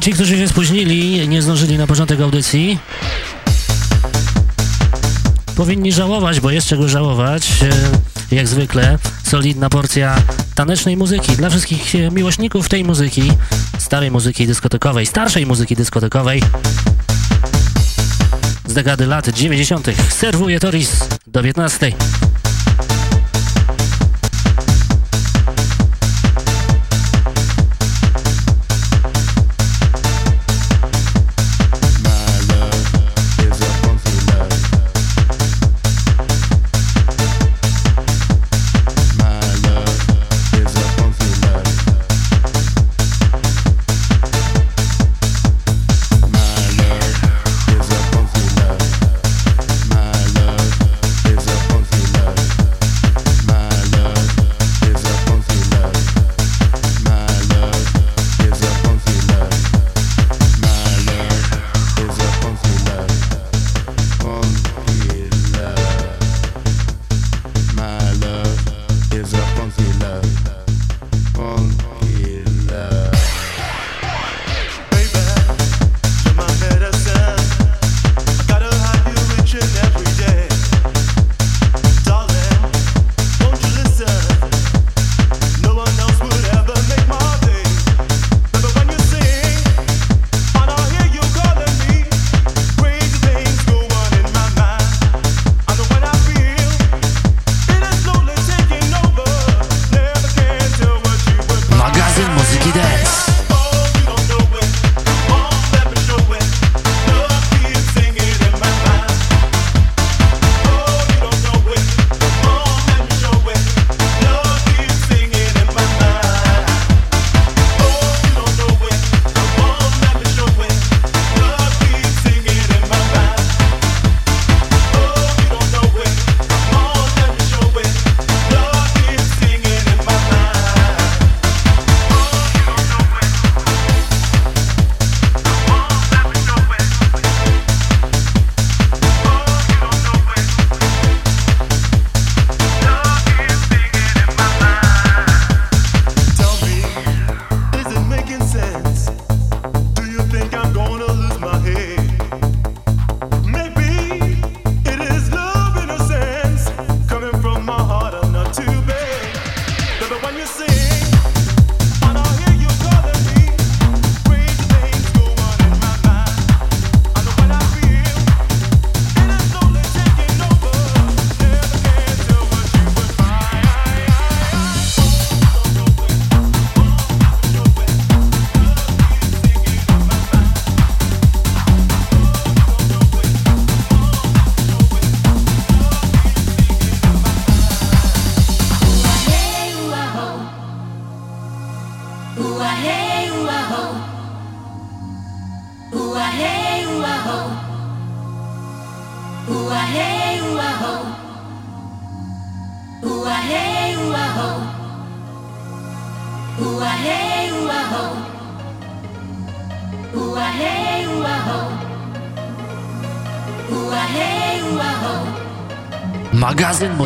Ci, którzy się spóźnili, nie zdążyli na początek audycji, powinni żałować, bo jest czego żałować. E, jak zwykle, solidna porcja tanecznej muzyki dla wszystkich e, miłośników tej muzyki, starej muzyki dyskotekowej, starszej muzyki dyskotekowej z dekady lat 90. Serwuje Toris do 15.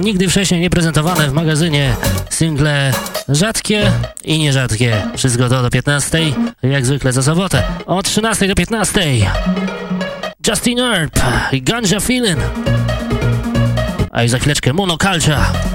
Nigdy wcześniej nie prezentowane w magazynie single rzadkie i nierzadkie. Wszystko to do 15, jak zwykle za sobotę. Od 13 do 15. Justin Earp i Ganja Feeling. A i za chwileczkę Monoculture.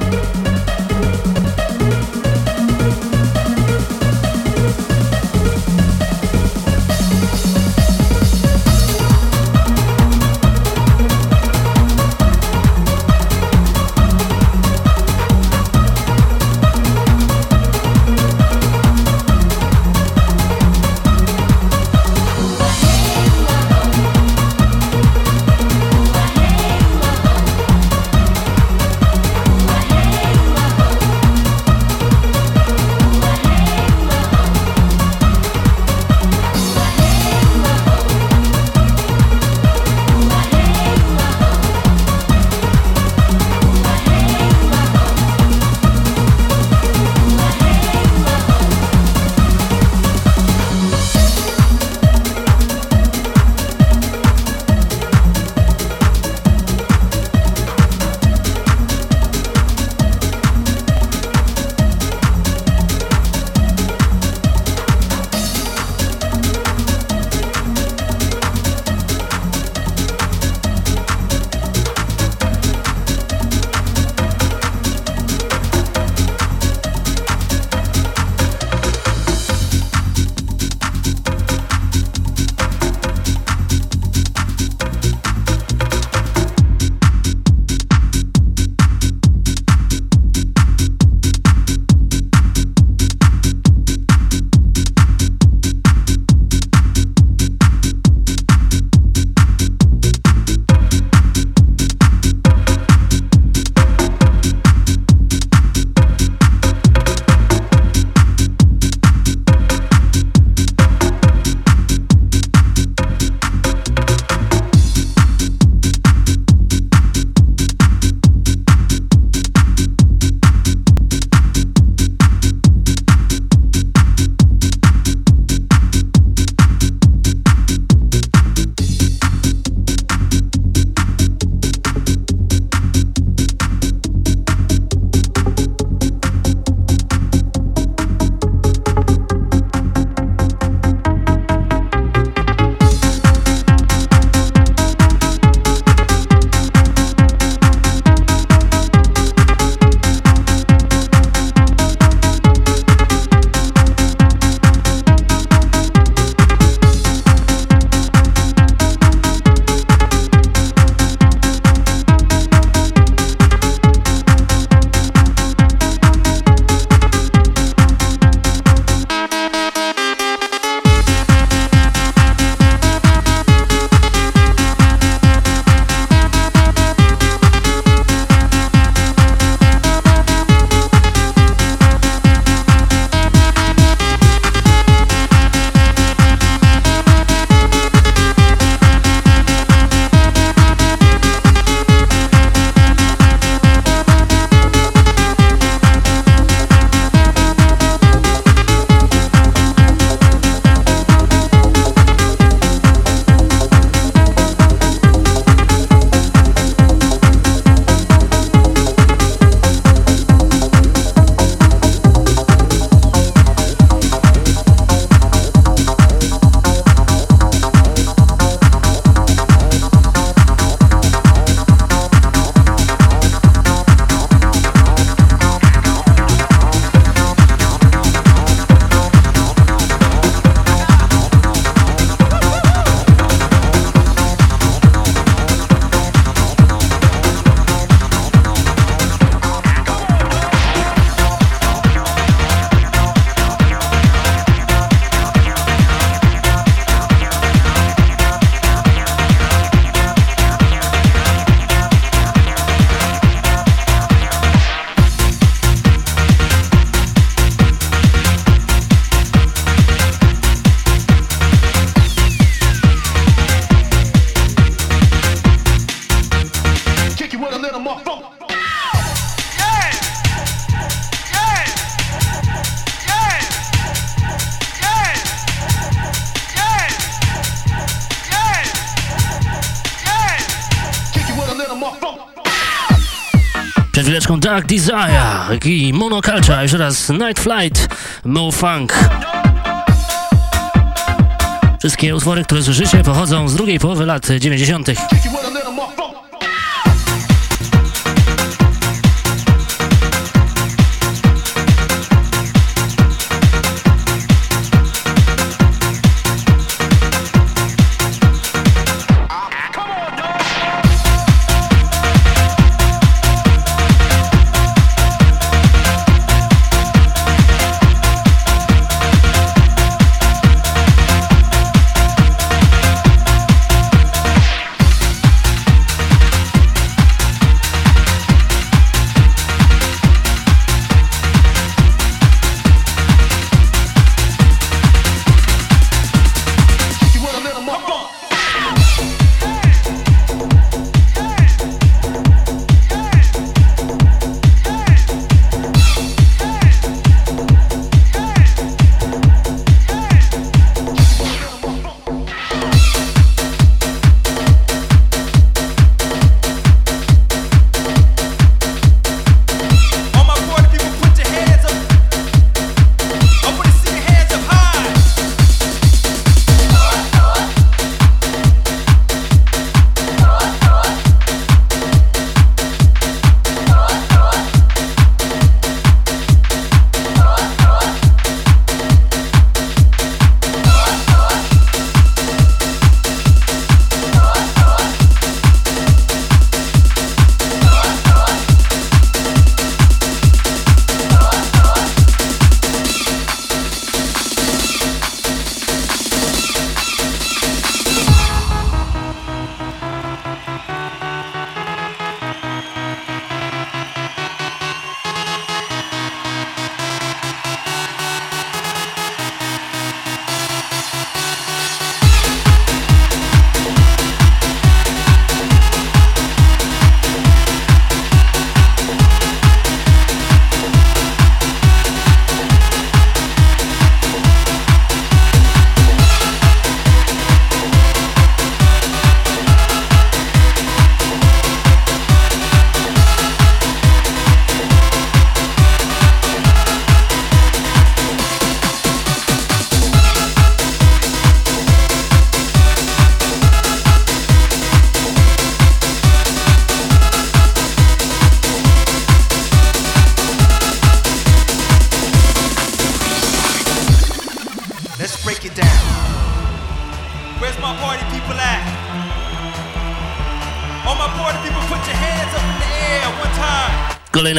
Dark Desire i Monoculture, jeszcze raz Night Flight, Mo Funk. Wszystkie utwory, które słyszycie pochodzą z drugiej połowy lat 90.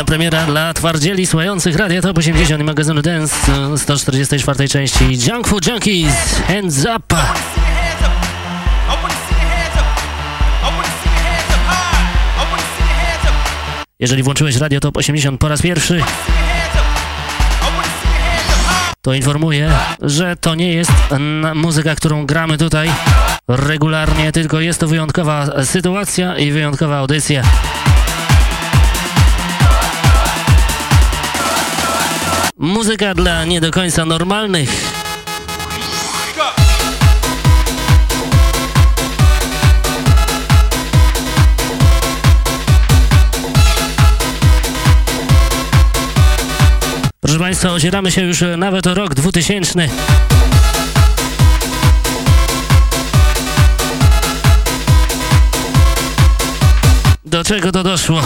premiera dla twardzieli słuchających Radia Top 80 i magazynu Dance 144 części Junk Food Junkies Hands Up! Jeżeli włączyłeś Radio Top 80 po raz pierwszy, to informuję, że to nie jest muzyka, którą gramy tutaj regularnie, tylko jest to wyjątkowa sytuacja i wyjątkowa audycja. Muzyka dla nie do końca normalnych. Proszę Państwa, ocieramy się już nawet o rok 2000. Do czego to doszło?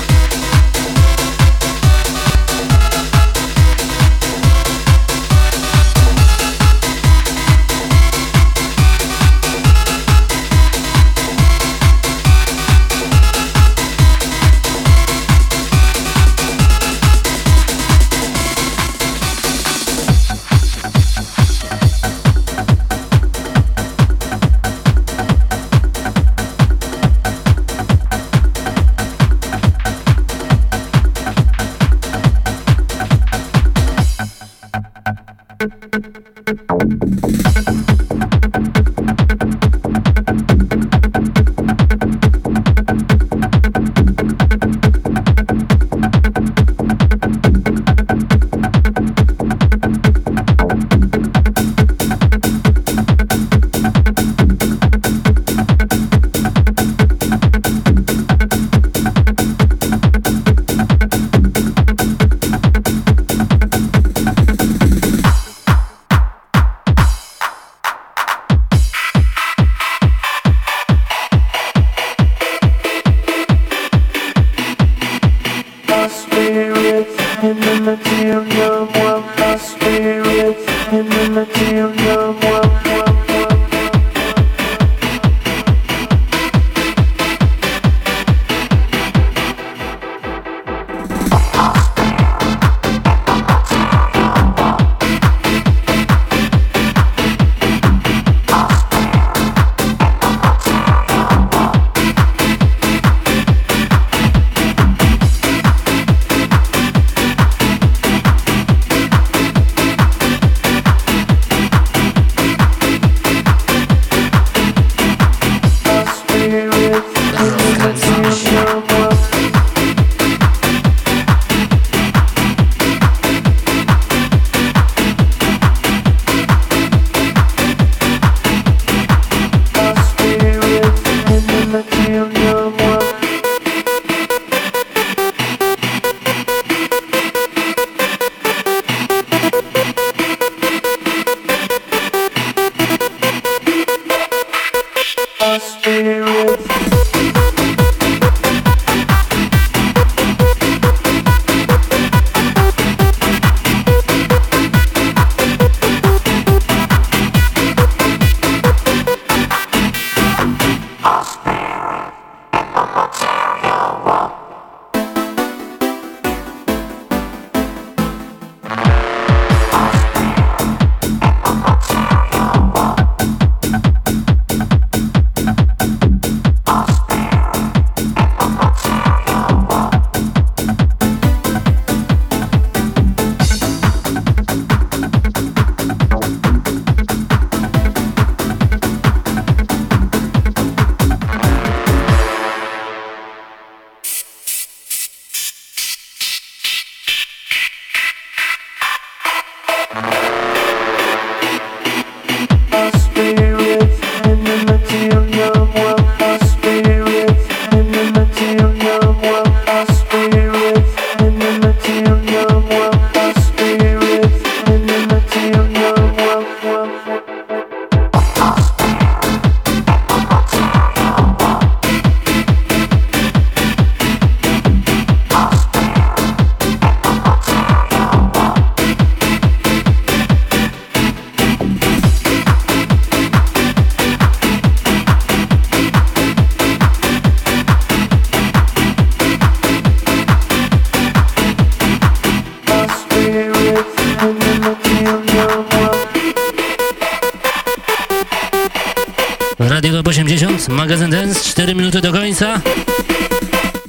90. Magazyn Dance, 4 minuty do końca.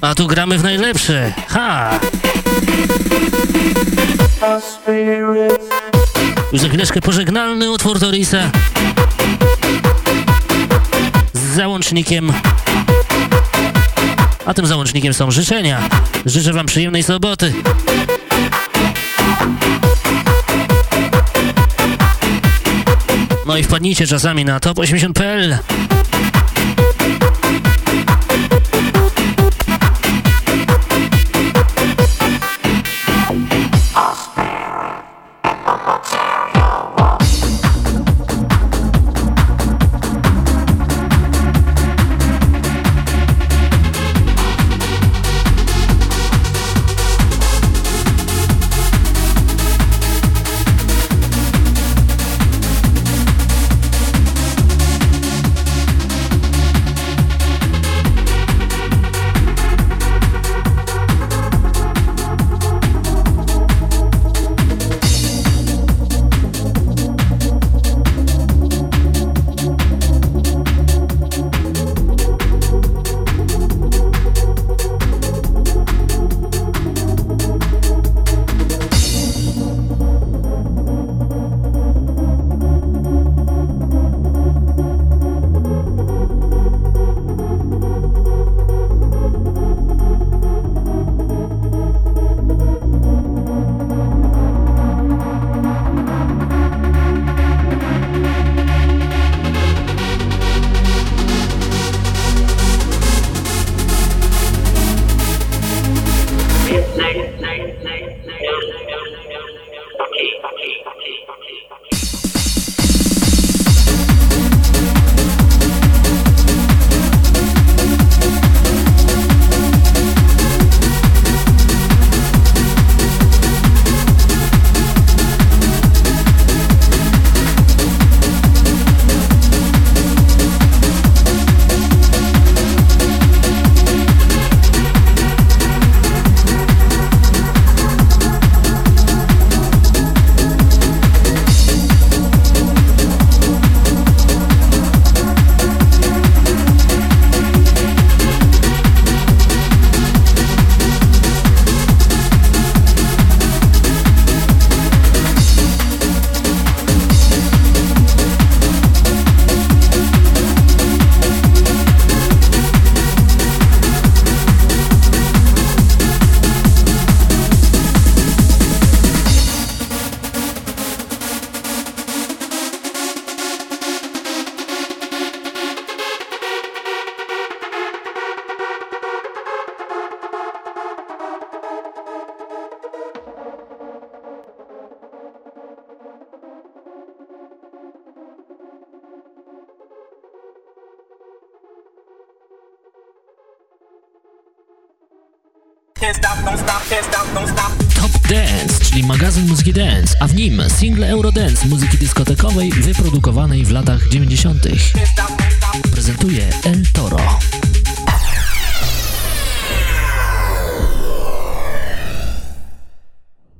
A tu gramy w najlepsze. Ha! Już za chwileczkę pożegnalny utwór Torisa z załącznikiem. A tym załącznikiem są życzenia. Życzę Wam przyjemnej soboty. No i wpadnijcie czasami na top80.pl.